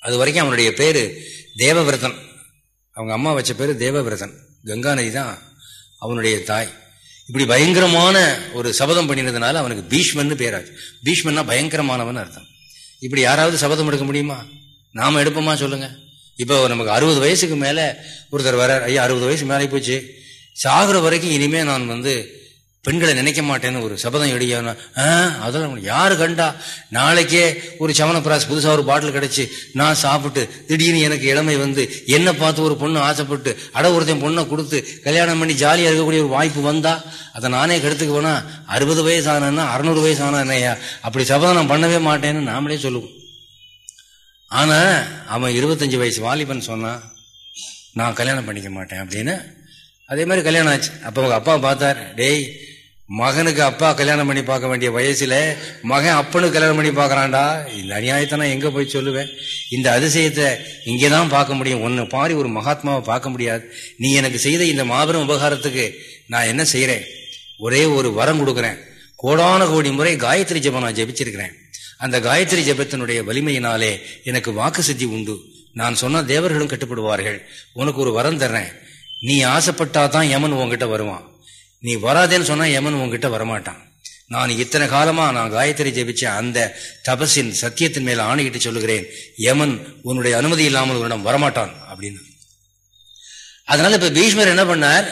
அது வரைக்கும் அவனுடைய பேர் தேவவிரதன். அவங்க அம்மா வச்ச பேர் தேவவிரதன். கங்கா நதி தான் அவனுடைய தாய். இப்படி பயங்கரமான ஒரு சபதம் பண்ணினதுனால அவனுக்கு பீஷ்மன் பேராச்சு. பீஷ்மன்னா பயங்கரமானவன் அர்த்தம். இப்படி யாராவது சபதம் எடுக்க முடியுமா? நாம எடுப்போமா சொல்லுங்க. இப்போ நமக்கு அறுபது வயசுக்கு மேலே ஒருத்தர் வர ஐயா அறுபது வயசு மேலே போச்சு. சாகுற வரைக்கும் இனிமே நான் வந்து பெண்களை நினைக்க மாட்டேன்னு ஒரு சபதம் எடியான அதெல்லாம் யாரு கண்டா? நாளைக்கே ஒரு சமணப்பிராஸ் புதுசாக ஒரு பாட்டில் கிடைச்சி நான் சாப்பிட்டு திடீர்னு எனக்கு இளமை வந்து என்னை பார்த்து ஒரு பொண்ணு ஆசைப்பட்டு அட ஒருத்தன் பொண்ணை கொடுத்து கல்யாணம் பண்ணி ஜாலியாக இருக்கக்கூடிய ஒரு வாய்ப்பு வந்தா அதை நானே கெடுத்துக்கு போனா அறுபது வயசு ஆனா அறுநூறு வயசு ஆனா என்னையா? அப்படி சபதம் நான் பண்ணவே மாட்டேன்னு நாமளே சொல்லுவோம். ஆனா அவன் இருபத்தஞ்சு வயசு வாலிபன் சொன்னான் நான் கல்யாணம் பண்ணிக்க மாட்டேன் அப்படின்னு. அதே மாதிரி கல்யாணம் ஆச்சு. அப்போ அவங்க அப்பா பார்த்தார் டேய் மகனுக்கு அப்பா கல்யாணம் பண்ணி பார்க்க வேண்டிய வயசுல மகன் அப்பனுக்கு கல்யாணம் பண்ணி பார்க்கறான்டா. இந்த அநியாயத்தை நான் எங்க போய் சொல்லுவேன்? இந்த அதிசயத்தை இங்கேதான் பார்க்க முடியும். ஒன்னு பாரி ஒரு மகாத்மாவை பார்க்க முடியாது. நீ எனக்கு செய்த இந்த மாபெரும் உபகாரத்துக்கு நான் என்ன செய்யறேன் ஒரே ஒரு வரம் கொடுக்குறேன். கோடான கோடி முறை காயத்ரி ஜபம் நான் ஜபிச்சிருக்கிறேன். அந்த காயத்ரி ஜபத்தினுடைய வலிமையினாலே எனக்கு வாக்கு சித்தி உண்டு. நான் சொன்ன தேவர்களும் கட்டுப்படுவார்கள். உனக்கு ஒரு வரம் தர்றேன். நீ ஆசைப்பட்டா தான் யமன் உங்ககிட்ட வருவான். நீ வராதேன்னு சொன்னா யமன் உங்ககிட்ட வரமாட்டான். நான் இத்தனை காலமா நான் காயத்ரி ஜெபிச்ச அந்த தபசின் சத்தியத்தின் மேல ஆணையிட்டு சொல்லுகிறேன் யமன் உன்னுடைய அனுமதி இல்லாமல் உன்னிடம் வரமாட்டான் அப்படின்னு. அதனால இப்ப பீஷ்மர் என்ன பண்ணார்?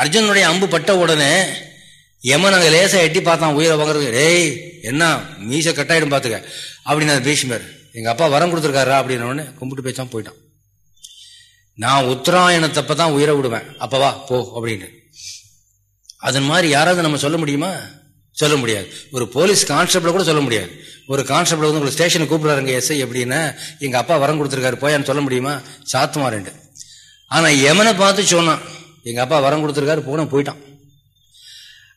அர்ஜுனுடைய அம்பு பட்ட உடனே யமன் அங்க லேசா எட்டி பார்த்தான் உயிரை வாங்குறது ஏய் என்ன? மீச கட்டாயிடும் பாத்துக்க அப்படின்னு பீஷ்மர். எங்க அப்பா வரம் கொடுத்துருக்காரா அப்படின்னு கும்பிட்டு பேச்சான் போயிட்டான். நான் உத்தராயணத்தப்ப தான் உயிரை விடுவேன். அப்பவா போ அப்படின்னு அதன் மாதிரி யாராவது நம்ம சொல்ல முடியுமா? சொல்ல முடியாது. ஒரு போலீஸ் கான்ஸ்டபிள் கூட சொல்ல முடியாது. ஒரு கான்ஸ்டபிள் வந்து உங்களுக்கு ஸ்டேஷனுக்கு கூப்பிடுறாருங்க எஸ்ஐ எப்படின்னா எங்க அப்பா வரம் கொடுத்துருக்காரு போயான்னு சொல்ல முடியுமா? சாத்துமா ரெண்டு. ஆனா எமனை பார்த்து சொன்னான். எங்க அப்பா வரம் கொடுத்துருக்காரு போன போயிட்டான்.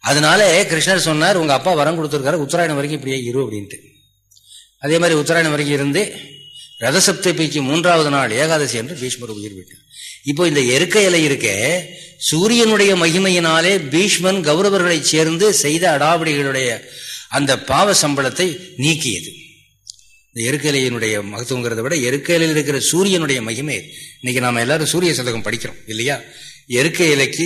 அதனால கிருஷ்ணர் சொன்னார் உங்க அப்பா வரம் கொடுத்துருக்காரு உத்தராயணம் வரைக்கும் இப்படியே இரு அப்படின்ட்டு. அதே மாதிரி உத்தராயணம் வரைக்கும் இருந்து ரதசப்தபிக்கு மூன்றாவது நாள் ஏகாதசி என்று பீஷ்மர் உயிர் விட்டார் இப்போ இந்த எருக்க இலை இருக்க சூரியனுடைய மகிமையினாலே பீஷ்மன் கௌரவர்களை சேர்ந்து செய்த அடாவடிகளுடைய அந்த பாவ சம்பளத்தை நீக்கியது. இந்த எருக்கலையினுடைய மகத்துவங்கிறத விட எருக்கையில இருக்கிற சூரியனுடைய மகிமை. இன்னைக்கு நாம எல்லாரும் சூரிய சதகம் படிக்கிறோம் இல்லையா? எருக்க இலைக்கு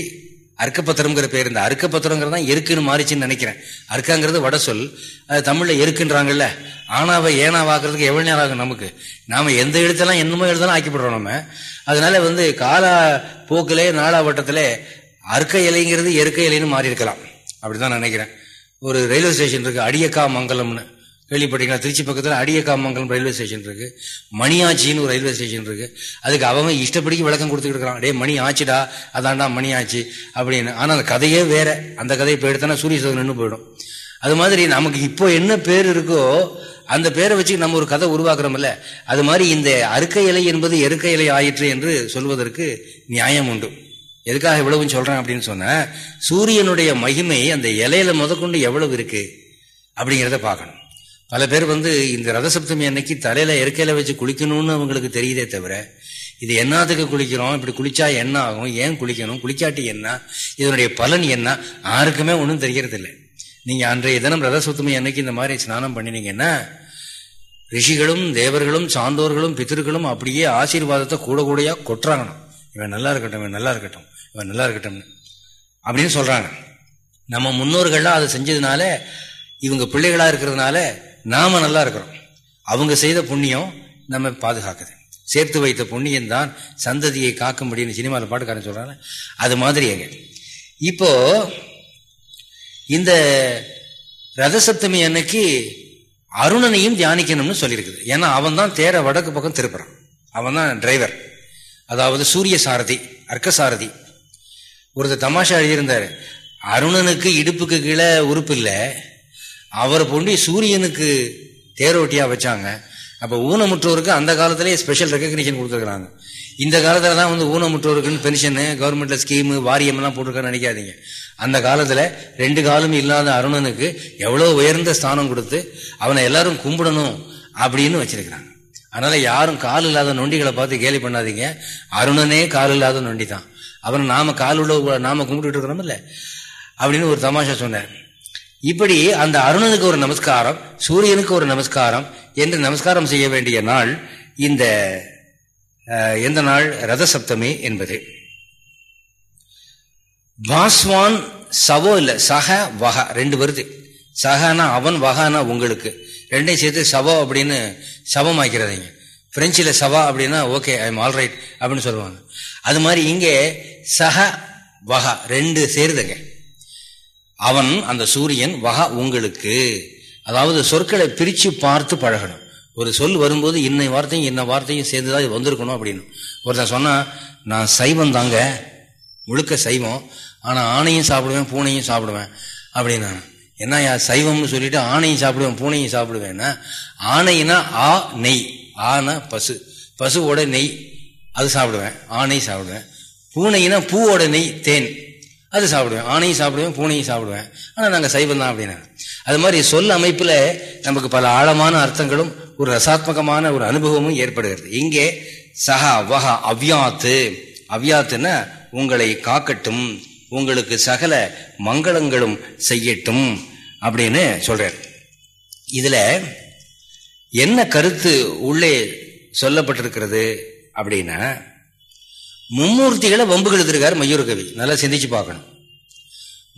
அர்க்கப்பத்திரம்ங்கிற பேர் இந்த அர்க்கப்பத்திரங்கிறது தான் எருக்குன்னு மாறிச்சுன்னு நினைக்கிறேன். அர்க்காங்கிறது வட சொல். அது தமிழில் எருக்குன்றாங்கல்ல. ஆனாவை ஏனாவாக்குறதுக்கு எவ்வளோ நேரம் ஆகும் நமக்கு? நாம் எந்த எழுத்தெல்லாம் என்னமோ எழுதலாம் ஆக்கிப்படுறோம் நம்ம. அதனால வந்து காலா போக்கிலே நாளாவட்டத்திலே அர்க்க இலைங்கிறது எருக்க இலைன்னு மாறி இருக்கலாம் அப்படிதான் நினைக்கிறேன். ஒரு ரயில்வே ஸ்டேஷன் இருக்கு அடியக்கா மங்கலம்னு. கேள்விப்பட்டீங்களா திருச்சி பக்கத்தில் அடியக்காமங்கலம் ரயில்வே ஸ்டேஷன் இருக்கு. மணியாச்சின்னு ஒரு ரயில்வே ஸ்டேஷன் இருக்கு. அதுக்கு அவன் இஷ்டப்படிக்கு விளக்கம் கொடுத்துட்டு இருக்கிறான் டே மணி ஆச்சுடா. அதான்டா மணி ஆச்சு. அப்படின்னு. ஆனால் அந்த கதையே வேற. அந்த கதையை இப்போ எடுத்தோன்னா சூரிய சோதனை நின்று போயிடும். அது மாதிரி நமக்கு இப்போ என்ன பேர் இருக்கோ அந்த பேரை வச்சு நம்ம ஒரு கதை உருவாக்குறோம்ல. அது மாதிரி இந்த அறுக்க இலை என்பது எருக்க இலை ஆயிற்று என்று சொல்வதற்கு நியாயம் உண்டு. எதுக்காக இவ்வளவு சொல்றேன் அப்படின்னு சொன்ன சூரியனுடைய மகிமை அந்த இலையில முதற்கொண்டு எவ்வளவு இருக்கு அப்படிங்கிறத பார்க்கணும். பல பேர் வந்து இந்த ரதசப்தமி அன்னைக்கு தலையில இயற்கையில வச்சு குளிக்கணும்னு அவங்களுக்கு தெரியுதே தவிர இது என்னத்துக்கு குளிக்கிறோம்? இப்படி குளிச்சா என்ன ஆகும்? ஏன் குளிக்கணும்? குளிக்காட்டி என்ன? இதனுடைய பலன் என்ன? யாருக்குமே ஒன்றும் தெரியறது இல்லை நீங்க அன்றைய தினம் ரதசப்தமி அன்னைக்கு இந்த மாதிரி ஸ்நானம் பண்ணினீங்கன்னா ரிஷிகளும் தேவர்களும் சாந்தோர்களும் பித்திருக்களும் அப்படியே ஆசீர்வாதத்தை கூட கூடையா கொட்டுறாங்கணும் இவன் நல்லா இருக்கட்டும் இவன் நல்லா இருக்கட்டும் இவன் நல்லா இருக்கட்டும் அப்படின்னு சொல்றாங்க. நம்ம முன்னோர்கள்லாம் அதை செஞ்சதுனால இவங்க பிள்ளைகளா இருக்கிறதுனால நாம நல்லா இருக்கிறோம். அவங்க செய்த புண்ணியம் நம்ம பாதுகாக்குது. சேர்த்து வைத்த புண்ணியம் தான் சந்ததியை காக்க முடியும்னு சினிமாவில் பாட்டுக்காரன் சொல்றாங்க அது மாதிரி எங்க இப்போ இந்த ரதசப்தமி அன்னைக்கு அருணனையும் தியானிக்கணும்னு சொல்லியிருக்குது. ஏன்னா அவன் தான் தேர வடக்கு பக்கம் திருப்புறான். அவன் தான் டிரைவர் அதாவது சூரிய சாரதி அர்க்க சாரதி ஒருத்தர் தமாஷா எழுதியிருந்தாரு அருணனுக்கு இடுப்புக்கு கீழே உறுப்பு இல்லை அவரை போண்டி சூரியனுக்கு தேரோட்டியா வச்சாங்க. அப்போ ஊனமுற்றோருக்கு அந்த காலத்திலேயே ஸ்பெஷல் ரெக்கக்னிஷன் கொடுத்துருக்குறாங்க. இந்த காலத்துல தான் வந்து ஊனமுற்றோருக்குன்னு பென்ஷனு கவர்மெண்ட்ல ஸ்கீமு வாரியம் எல்லாம் போட்டிருக்கான்னு நினைக்காதீங்க. அந்த காலத்துல ரெண்டு காலம் இல்லாத அருணனுக்கு எவ்வளவு உயர்ந்த ஸ்தானம் கொடுத்து அவனை எல்லாரும் கும்பிடணும் அப்படின்னு வச்சிருக்கிறாங்க. அதனால யாரும் கால் இல்லாத நொண்டிகளை பார்த்து கேலி பண்ணாதீங்க. அருணனே கால் இல்லாத நொண்டி தான். அவனை நாம கால் உள்ள நாம கும்பிட்டு இருக்கிறோம் இல்ல? அப்படின்னு ஒரு தமாஷா சொன்னார். இப்படி அந்த அருணனுக்கு ஒரு நமஸ்காரம் சூரியனுக்கு ஒரு நமஸ்காரம் என்று நமஸ்காரம் செய்ய வேண்டிய நாள் இந்த எந்த நாள்? ரத சப்தமி என்பது. பாஸ்வான் சவோ இல்ல சக வக ரெண்டு வருது. சகனா அவன் வகானா உங்களுக்கு. ரெண்டையும் சேர்த்து சவோ அப்படின்னு சவம் ஆக்கிறதீங்க பிரெஞ்சில் சவா அப்படின்னா okay I am all right அப்படின்னு சொல்லுவாங்க. அது மாதிரி இங்கே சக வகா ரெண்டு சேருதுங்க. அவன் அந்த சூரியன் வகா உங்களுக்கு. அதாவது சொற்களை பிரித்து பார்த்து பழகணும். ஒரு சொல் வரும்போது இன்னை வார்த்தையும் இன்ன வார்த்தையும் சேர்ந்துதான் வந்திருக்கணும் அப்படின்னு. ஒருத்தன் சொன்னா நான் சைவம் தாங்க முழுக்க சைவம். ஆனா ஆணையும் சாப்பிடுவேன் பூனையும் சாப்பிடுவேன். அப்படின்னா என்னையா சைவம்னு சொல்லிட்டு ஆணையும் சாப்பிடுவேன் பூனையும் சாப்பிடுவேன்னா ஆணைனா ஆ நெய். ஆனா பசு. பசுவோட நெய் அது சாப்பிடுவேன் ஆணை சாப்பிடுவேன். பூனைனா பூவோட நெய் தேன். அது சாப்பிடுவேன். ஆணையும் சாப்பிடுவேன் பூனையும் சாப்பிடுவேன். ஆனால் நாங்கள் சைவம் தான் அப்படின்னா. அது மாதிரி சொல் அமைப்பில் நமக்கு பல ஆழமான அர்த்தங்களும் ஒரு ரசாத்மகமான ஒரு அனுபவமும் ஏற்படுகிறது. இங்கே சஹா வஹா அவ்யாத்து. அவ்யாத்துன்னா உங்களை காக்கட்டும் உங்களுக்கு சகல மங்களங்களும் செய்யட்டும் அப்படின்னு சொல்றார். இதுல என்ன கருத்து உள்ளே சொல்லப்பட்டிருக்கிறது அப்படின்னா மும்மூர்த்திகளை வம்புகள் மையூர் கவி. நல்லா சிந்திச்சு பார்க்கணும்.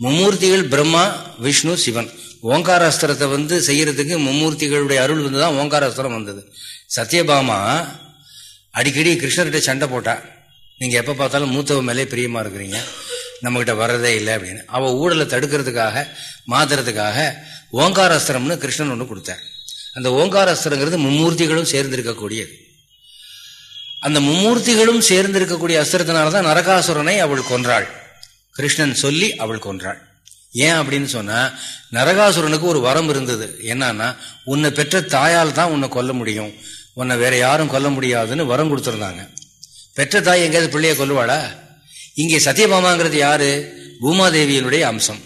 மும்மூர்த்திகள் பிரம்மா விஷ்ணு சிவன். ஓங்காராஸ்திரத்தை வந்து செய்யறதுக்கு மும்மூர்த்திகளுடைய அருள் வந்து தான் ஓங்காராஸ்திரம் வந்தது. சத்யபாமா அடிக்கடி கிருஷ்ணர்கிட்ட சண்டை போட்டா நீங்க எப்ப பார்த்தாலும் மூத்தவ மேலே பிரியமா இருக்கிறீங்க. நம்மக்கிட்ட வர்றதே இல்லை அப்படின்னு. அவ ஊழலை தடுக்கிறதுக்காக மாத்துறதுக்காக ஓங்காராஸ்திரம்னு கிருஷ்ணன் ஒன்று கொடுத்தார். அந்த ஓங்காராஸ்திரங்கிறது மும்மூர்த்திகளும் சேர்ந்திருக்கக்கூடியது. அந்த மும்மூர்த்திகளும் சேர்ந்திருக்கக்கூடிய அஸ்திரத்தினால்தான் நரகாசுரனை அவள் கொன்றாள். கிருஷ்ணன் சொல்லி அவள் கொன்றாள். ஏன் அப்படின்னு சொன்னா நரகாசுரனுக்கு ஒரு வரம் இருந்தது. என்னன்னா உன்னை பெற்ற தாயால் தான் உன்னை கொல்ல முடியும். உன்னை வேற யாரும் கொல்ல முடியாதுன்னு வரம் கொடுத்துருந்தாங்க. பெற்ற தாய் எங்கேயாவது பிள்ளைய கொல்லுவாளா? இங்கே சத்யபாமாங்கிறது யாரு? பூமாதேவியினுடைய அம்சம்.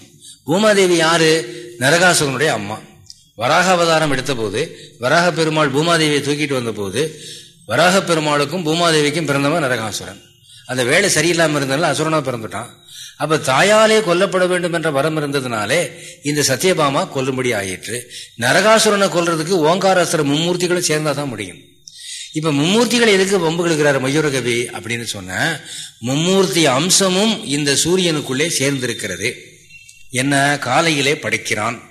பூமாதேவி யாரு? நரகாசுரனுடைய அம்மா. வராக அவதாரம் எடுத்த போது வராக பெருமாள் பூமாதேவியை தூக்கிட்டு வந்த போது வராக பெருமாளுக்கும் பூமாதேவிக்கும் பிறந்தவன் நரகாசுரன். அந்த வேலை சரியில்லாமல் இருந்தாலும் அசுரனா பிறந்துட்டான். அப்ப தாயாலே கொல்லப்பட வேண்டும் என்ற வரம் இருந்ததுனாலே இந்த சத்யபாமா கொல்லும்படி ஆயிற்று. நரகாசுரனை கொல்றதுக்கு ஓங்காராசுர மும்மூர்த்திகளும் சேர்ந்தாதான் முடியும். இப்ப மும்மூர்த்திகள் எதுக்கு வம்புகளுக்கிறார் மயூரகவி அப்படின்னு சொன்ன மும்மூர்த்தி அம்சமும் இந்த சூரியனுக்குள்ளே சேர்ந்திருக்கிறது. என்ன? காலையிலே படைக்கிறான்.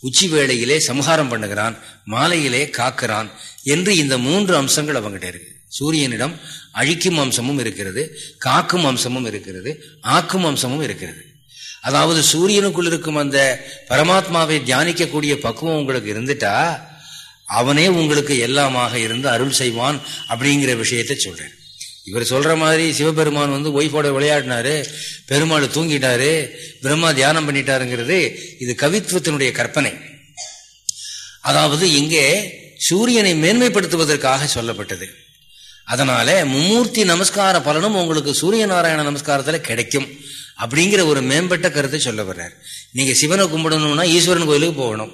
உச்சி வேளையிலே சம்ஹாரம் பண்ணுகிறான் மாலையிலே காக்கிறான் என்று இந்த மூன்று அம்சங்கள் அவங்ககிட்ட இருக்கு. சூரியனிடம் அழிக்கும் அம்சமும் இருக்கிறது காக்கும் அம்சமும் இருக்கிறது ஆக்கும் அம்சமும் இருக்கிறது. அதாவது சூரியனுக்குள் இருக்கும் அந்த பரமாத்மாவை தியானிக்கக்கூடிய பக்குவம் உங்களுக்கு இருந்துட்டா அவனே உங்களுக்கு எல்லாமாக இருந்து அருள் செய்வான் அப்படிங்கிற விஷயத்த சொல்றேன் இவர் சொல்ற மாதிரி சிவபெருமான் வந்து ஒய்ஃபோட விளையாடினாரு பெருமாள் தூங்கிட்டாரு பிரம்மா தியானம் பண்ணிட்டாருங்கிறது இது கவித்துவத்தினுடைய கற்பனை. அதாவது இங்கே சூரியனை மேன்மைப்படுத்துவதற்காக சொல்லப்பட்டது. அதனால மும்மூர்த்தி நமஸ்கார பலனும் உங்களுக்கு சூரிய நாராயண நமஸ்காரத்துல கிடைக்கும் அப்படிங்கிற ஒரு மேம்பட்ட கருத்தை சொல்ல வர்றார். நீங்க சிவனை கும்பிடணும்னா ஈஸ்வரன் கோயிலுக்கு போகணும்.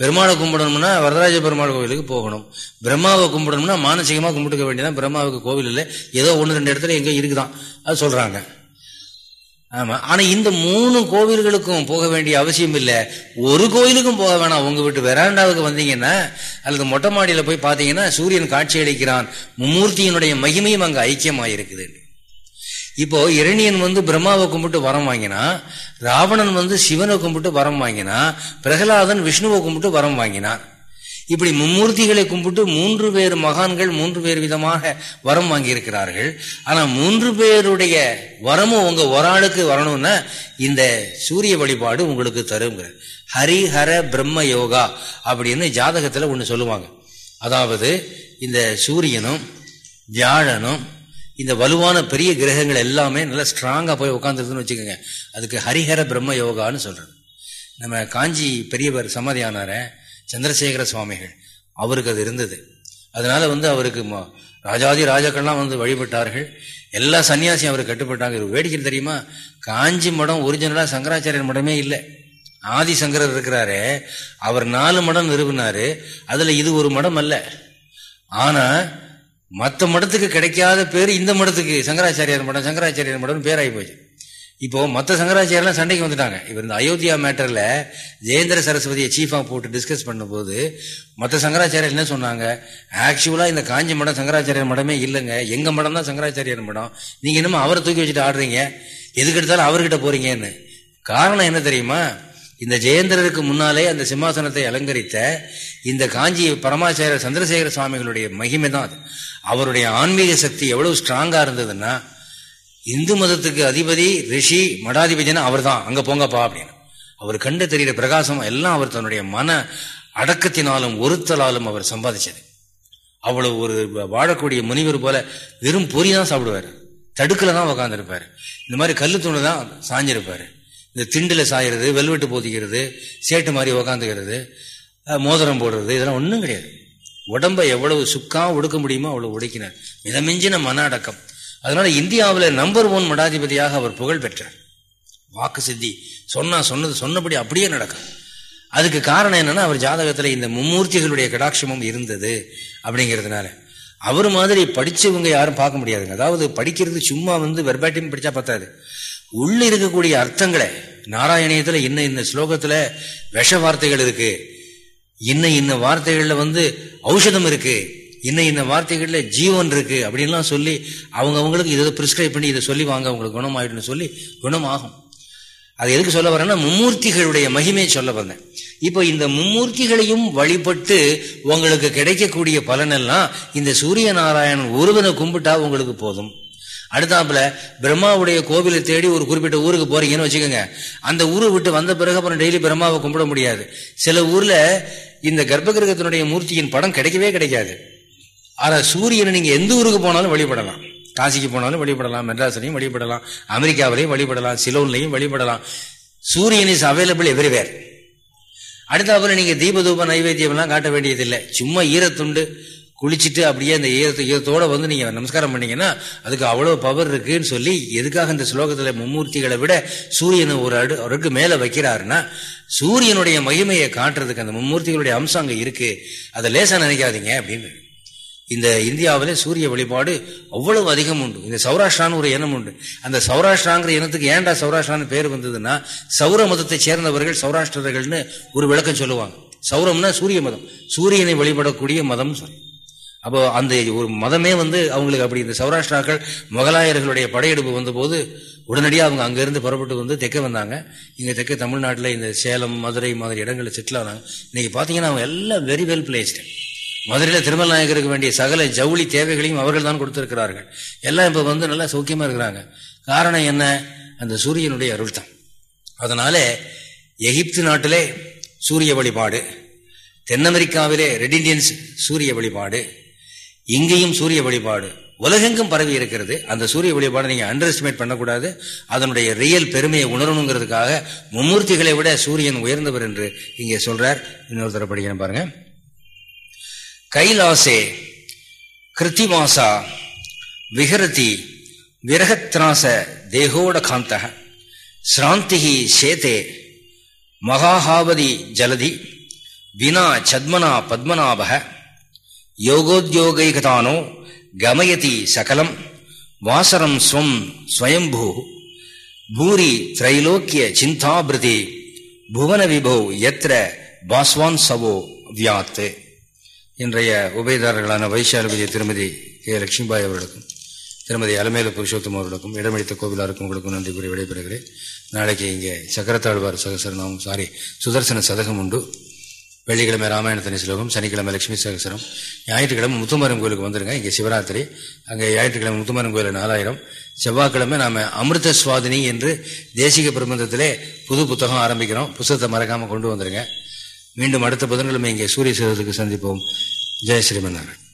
பெருமாளை கும்பிடணும்னா வரதராஜ பெருமாள் கோவிலுக்கு போகணும். பிரம்மாவை கும்பிடணும்னா மானசீகமாக கும்பிட்டுக்க வேண்டியதான் பிரம்மாவுக்கு கோவில் இல்லை. ஏதோ ஒன்று ரெண்டு இடத்துல எங்கே இருக்குதான். அது சொல்கிறாங்க ஆமாம் ஆனால் இந்த மூணு கோவில்களுக்கும் போக வேண்டிய அவசியம் இல்லை. ஒரு கோயிலுக்கும் போக வேணாம். உங்கள் வீட்டு வெராண்டாவுக்கு வந்தீங்கன்னா அல்லது மொட்டை மாடியில் போய் பார்த்தீங்கன்னா சூரியன் காட்சி அளிக்கிறான். மும்மூர்த்தியினுடைய மகிமையும் அங்கே ஐக்கியமாக இருக்குது இப்போ இரணியன் வந்து பிரம்மாவை கும்பிட்டு வரம் வாங்கினா ராவணன் வந்து சிவனை கும்பிட்டு வரம் வாங்கினா பிரகலாதன் விஷ்ணுவை கும்பிட்டு வரம் வாங்கினான் இப்படி மும்மூர்த்திகளை கும்பிட்டு மூன்று பேர் மகான்கள் மூன்று பேர் விதமாக வரம் வாங்கியிருக்கிறார்கள். ஆனா மூன்று பேருடைய வரமும் உங்க ஒரு ஆளுக்கு வரணும்னா இந்த சூரிய வழிபாடு உங்களுக்கு தருங்கிற ஹரிஹர பிரம்ம யோகா அப்படின்னு ஜாதகத்துல ஒன்று சொல்லுவாங்க. அதாவது இந்த சூரியனும் வியாழனும் இந்த வலுவான பெரிய கிரகங்கள் எல்லாமே நல்லா ஸ்ட்ராங்காக போய் உட்காந்துருதுன்னு வச்சுக்கோங்க. அதுக்கு ஹரிஹர பிரம்ம யோகான்னு சொல்கிறேன் நம்ம காஞ்சி பெரியவர் சமாதியானார சந்திரசேகர சுவாமிகள். அவருக்கு அது இருந்தது. அதனால வந்து அவருக்கு ராஜாதி ராஜாக்கள்லாம் வந்து வழிபட்டார்கள். எல்லா சன்னியாசியும் அவருக்கு கட்டுப்பட்டாங்க. இது வேடிக்கை தெரியுமா? காஞ்சி மடம் ஒரிஜினலாக சங்கராச்சாரியர் மடமே இல்லை. ஆதி சங்கரர் இருக்கிறாரு. அவர் நாலு மடம் நிறுவினாரு. அதில் இது ஒரு மடம் அல்ல. ஆனால் மற்ற மடத்துக்கு கிடைக்காத பேர் இந்த மடத்துக்கு சங்கராச்சாரியார் மடம் சங்கராச்சாரியார் மடம் பேராகி போச்சு. இப்போ மற்ற சங்கராச்சாரியெல்லாம் சண்டைக்கு வந்துட்டாங்க. இவர் இந்த அயோத்தியா மேட்டரில் ஜெயேந்திர சரஸ்வதியை சீஃபாக போட்டு டிஸ்கஸ் பண்ணும்போது மற்ற சங்கராச்சாரியர் என்ன சொன்னாங்க? ஆக்சுவலாக இந்த காஞ்சி மடம் சங்கராச்சாரியர் மடமே இல்லைங்க. எங்கள் மடம் தான் சங்கராச்சாரியர் மடம். நீங்கள் என்னமோ அவரை தூக்கி வச்சுட்டு ஆடுறீங்க? எதுக்கு எடுத்தாலும் அவர்கிட்ட போறீங்கன்னு. காரணம் என்ன தெரியுமா? இந்த ஜெயேந்திரருக்கு முன்னாலே அந்த சிம்மாசனத்தை அலங்கரித்த இந்த காஞ்சி பரமாச்சாரியர் சந்திரசேகர சுவாமிகளுடைய மகிமை தான் அது. அவருடைய ஆன்மீக சக்தி எவ்வளவு ஸ்ட்ராங்கா இருந்ததுன்னா இந்து மதத்துக்கு அதிபதி ரிஷி மடாதிபதினா அவர் தான் அங்க போங்கப்பா அப்படின்னு. அவர் கண்டு தெரிகிற பிரகாசம் எல்லாம் அவர் தன்னுடைய மன அடக்கத்தினாலும் ஒருத்தலாலும் அவர் சம்பாதிச்சது. அவ்வளவு ஒரு வாழக்கூடிய முனிவர் போல வெறும் பொறி தான் சாப்பிடுவார். தடுக்கல தான் உக்காந்துருப்பாரு. இந்த மாதிரி கல்லு தூணு தான் சாஞ்சிருப்பாரு. இந்த திண்டுல சாயிறது வெல்வெட்டு போதிக்கிறது சேட்டு மாதிரி உக்காந்துக்கிறது மோதிரம் போடுறது இதெல்லாம் ஒன்றும் கிடையாது. உடம்பை எவ்வளவு சுக்காக ஒடுக்க முடியுமோ அவ்வளவு ஒடுக்கினார். மிதமிஞ்சின மன அடக்கம். அதனால இந்தியாவில் நம்பர் ஒன் மடாதிபதியாக அவர் புகழ் பெற்றார். வாக்கு சித்தி. சொன்னா சொன்னது சொன்னபடி அப்படியே நடக்கும். அதுக்கு காரணம் என்னன்னா அவர் ஜாதகத்தில் இந்த மும்மூர்த்திகளுடைய கடாட்சமும் இருந்தது அப்படிங்கிறதுனால. அவர் மாதிரி படித்தவங்க யாரும் பார்க்க முடியாதுங்க. அதாவது படிக்கிறது சும்மா வந்து வெர்பாட்டியும் படித்தா பத்தாது. உள்ளே இருக்கக்கூடிய அர்த்தங்களை நாராயணியத்தில் இன்ன இந்த ஸ்லோகத்தில் விஷ வார்த்தைகள் இருக்குது இன்ன இன்ன வார்த்தைகள்ல வந்து ஔஷதம் இருக்கு. இன்ன இன்ன வார்த்தைகள்ல ஜீவன் இருக்கு அப்படின்லாம் சொல்லி அவங்க அவங்களுக்கு இதை பிரிஸ்கிரைப் பண்ணி இதை சொல்லி வாங்க அவங்களுக்கு குணம் சொல்லி குணம் ஆகும். அது எதுக்கு சொல்ல வரேன்னா மும்மூர்த்திகளுடைய மகிமையை சொல்ல வந்தேன். இப்போ இந்த மும்மூர்த்திகளையும் வழிபட்டு உங்களுக்கு கிடைக்கக்கூடிய பலனெல்லாம் இந்த சூரிய நாராயணன் ஒருவனை கும்பிட்டா உங்களுக்கு போதும். அடுத்தாப்புல பிரம்மாவுடைய கோவிலை தேடி ஒரு குறிப்பிட்ட ஊருக்கு போறீங்கன்னு வச்சுக்கோங்க. அந்த ஊரை விட்டு வந்த பிறகு அப்புறம் டெய்லி பிரம்மாவை கும்பிட முடியாது. சில ஊர்ல இந்த கர்ப்பகிரகத்தினுடைய மூர்த்தியின் படம் கிடைக்கவே கிடைக்காது. ஆனா சூரியனை நீங்க எந்த ஊருக்கு போனாலும் வழிபடலாம். காசிக்கு போனாலும் வழிபடலாம் மெட்ராஸ்லையும் வழிபடலாம் அமெரிக்காவிலையும் வழிபடலாம் சிலோன்லையும் வழிபடலாம். சூரியன் இஸ் அவைலபிள் எவ்ரிவேர் அடுத்தாப்புல நீங்க தீப தூப நைவேத்தியம் எல்லாம் காட்ட வேண்டியதில்லை. சும்மா ஈரத்துண்டு குளிச்சுட்டு அப்படியே அந்த ஈரத்து ஈரத்தோடு வந்து நீங்கள் நமஸ்காரம் பண்ணீங்கன்னா அதுக்கு அவ்வளோ பவர் இருக்குன்னு சொல்லி எதுக்காக இந்த ஸ்லோகத்தில் மும்மூர்த்திகளை விட சூரியனை ஒரு அடு அடுக்கு மேலே வைக்கிறாருன்னா சூரியனுடைய மகிமையை காட்டுறதுக்கு அந்த மும்மூர்த்திகளுடைய அம்சம் அங்கே இருக்குது அதை லேசாக நினைக்காதீங்க அப்படின்னு. இந்த இந்தியாவிலே சூரிய வழிபாடு அவ்வளவு அதிகம் உண்டு. இந்த சௌராஷ்டிரான்னு ஒரு இனம் உண்டு. அந்த சௌராஷ்டிராங்கிற இனத்துக்கு ஏன்டா சௌராஷ்டிரான்னு பேர் வந்ததுன்னா சௌர மதத்தை சேர்ந்தவர்கள் சௌராஷ்டிரர்கள்னு ஒரு விளக்கம் சொல்லுவாங்க. சௌரம்னா சூரிய மதம். சூரியனை வழிபடக்கூடிய மதம் சொல்லி. அப்போ அந்த ஒரு மதமே வந்து அவங்களுக்கு அப்படி இந்த சௌராஷ்டிராக்கள் முகலாயர்களுடைய படையெடுப்பு வந்தபோது உடனடியாக அவங்க அங்கிருந்து புறப்பட்டு வந்து தெற்க வந்தாங்க. இங்கே தெற்க தமிழ்நாட்டில் இந்த சேலம் மதுரை மாதிரி இடங்களில் செட்டில் ஆனாங்க. இன்னைக்கு பார்த்தீங்கன்னா அவங்க எல்லாம் வெரி வெல் பிளேஸ்டு மதுரையில் திருமல் நாயகருக்கு வேண்டிய சகல ஜவுளி தேவைகளையும் அவர்கள் தான் கொடுத்துருக்கிறார்கள். எல்லாம் இப்போ வந்து நல்லா சௌக்கியமாக இருக்கிறாங்க. காரணம் என்ன? அந்த சூரியனுடைய அருள் தான் அதனால எகிப்து நாட்டிலே சூரிய வழிபாடு தென் அமெரிக்காவிலே ரெட் இண்டியன்ஸ் சூரிய வழிபாடு இங்கேயும் சூரிய வழிபாடு. உலகெங்கும் பரவி இருக்கிறது. அந்த சூரிய வழிபாடு நீங்க அண்டர் எஸ்டிமேட் பண்ணக்கூடாது. அதனுடைய ரியல் பெருமையை உணரணுங்கிறதுக்காக மும்மூர்த்திகளை விட சூரியன் உயர்ந்தவர் என்று இங்கே சொல்றார். இன்னொரு தர படிக்கிறேன் பாருங்க. கைலாசே கிருத்திமாசா விஹரதி விரகத்ராச தேகோட காந்தக சிராந்தி சேதே மகாஹாவதி ஜலதி வினா சத்மனா பத்மநாபக யோகோத்யோகைகதானோ கமயதி சகலம் வாசரம் ஸ்வம் ஸ்வயம்பூ பூரி திரைலோக்கிய சிந்தாபிருதி புவன விபோ எத்திர பாஸ்வான் சவோ வியாத்து. இன்றைய உபயதாரர்களான வைஷாலுபதி திருமதி கே. லட்சுமிபாய் அவர்களுக்கும் திருமதி அலமேல புருஷோத்தம் அவர்களுக்கும் இடமளித்த கோவிலாருக்கும் உங்களுக்கும் நன்றி கூறி விடைபெறுகிறேன். நாளைக்கு இங்கே சக்கரத்தாழ்வார் சகசரநாமம் சாரி சுதர்சன சதகம் உண்டு. வெள்ளிக்கிழமை ராமாயணத்தனி ஸ்லோகம் சனிக்கிழமை லட்சுமி சகசரம் ஞாயிற்றுக்கிழமை முத்துமாரன் கோயிலுக்கு வந்துருங்க. இங்கே சிவராத்திரி. அங்கே ஞாயிற்றுக்கிழமை முத்துமாரன் கோயில் நாலாயிரம். செவ்வாய்க்கிழமை நாம் அமிர்த சுவாதினி என்று தேசிக பிரபந்தத்திலே புது புத்தகம் ஆரம்பிக்கிறோம். புத்தகத்தை மறக்காமல் கொண்டு வந்துருங்க. மீண்டும் அடுத்த புதன்கிழமை இங்கே சூரிய சேதத்துக்கு சந்திப்போம். ஜெய் ஸ்ரீமன்னாராயண்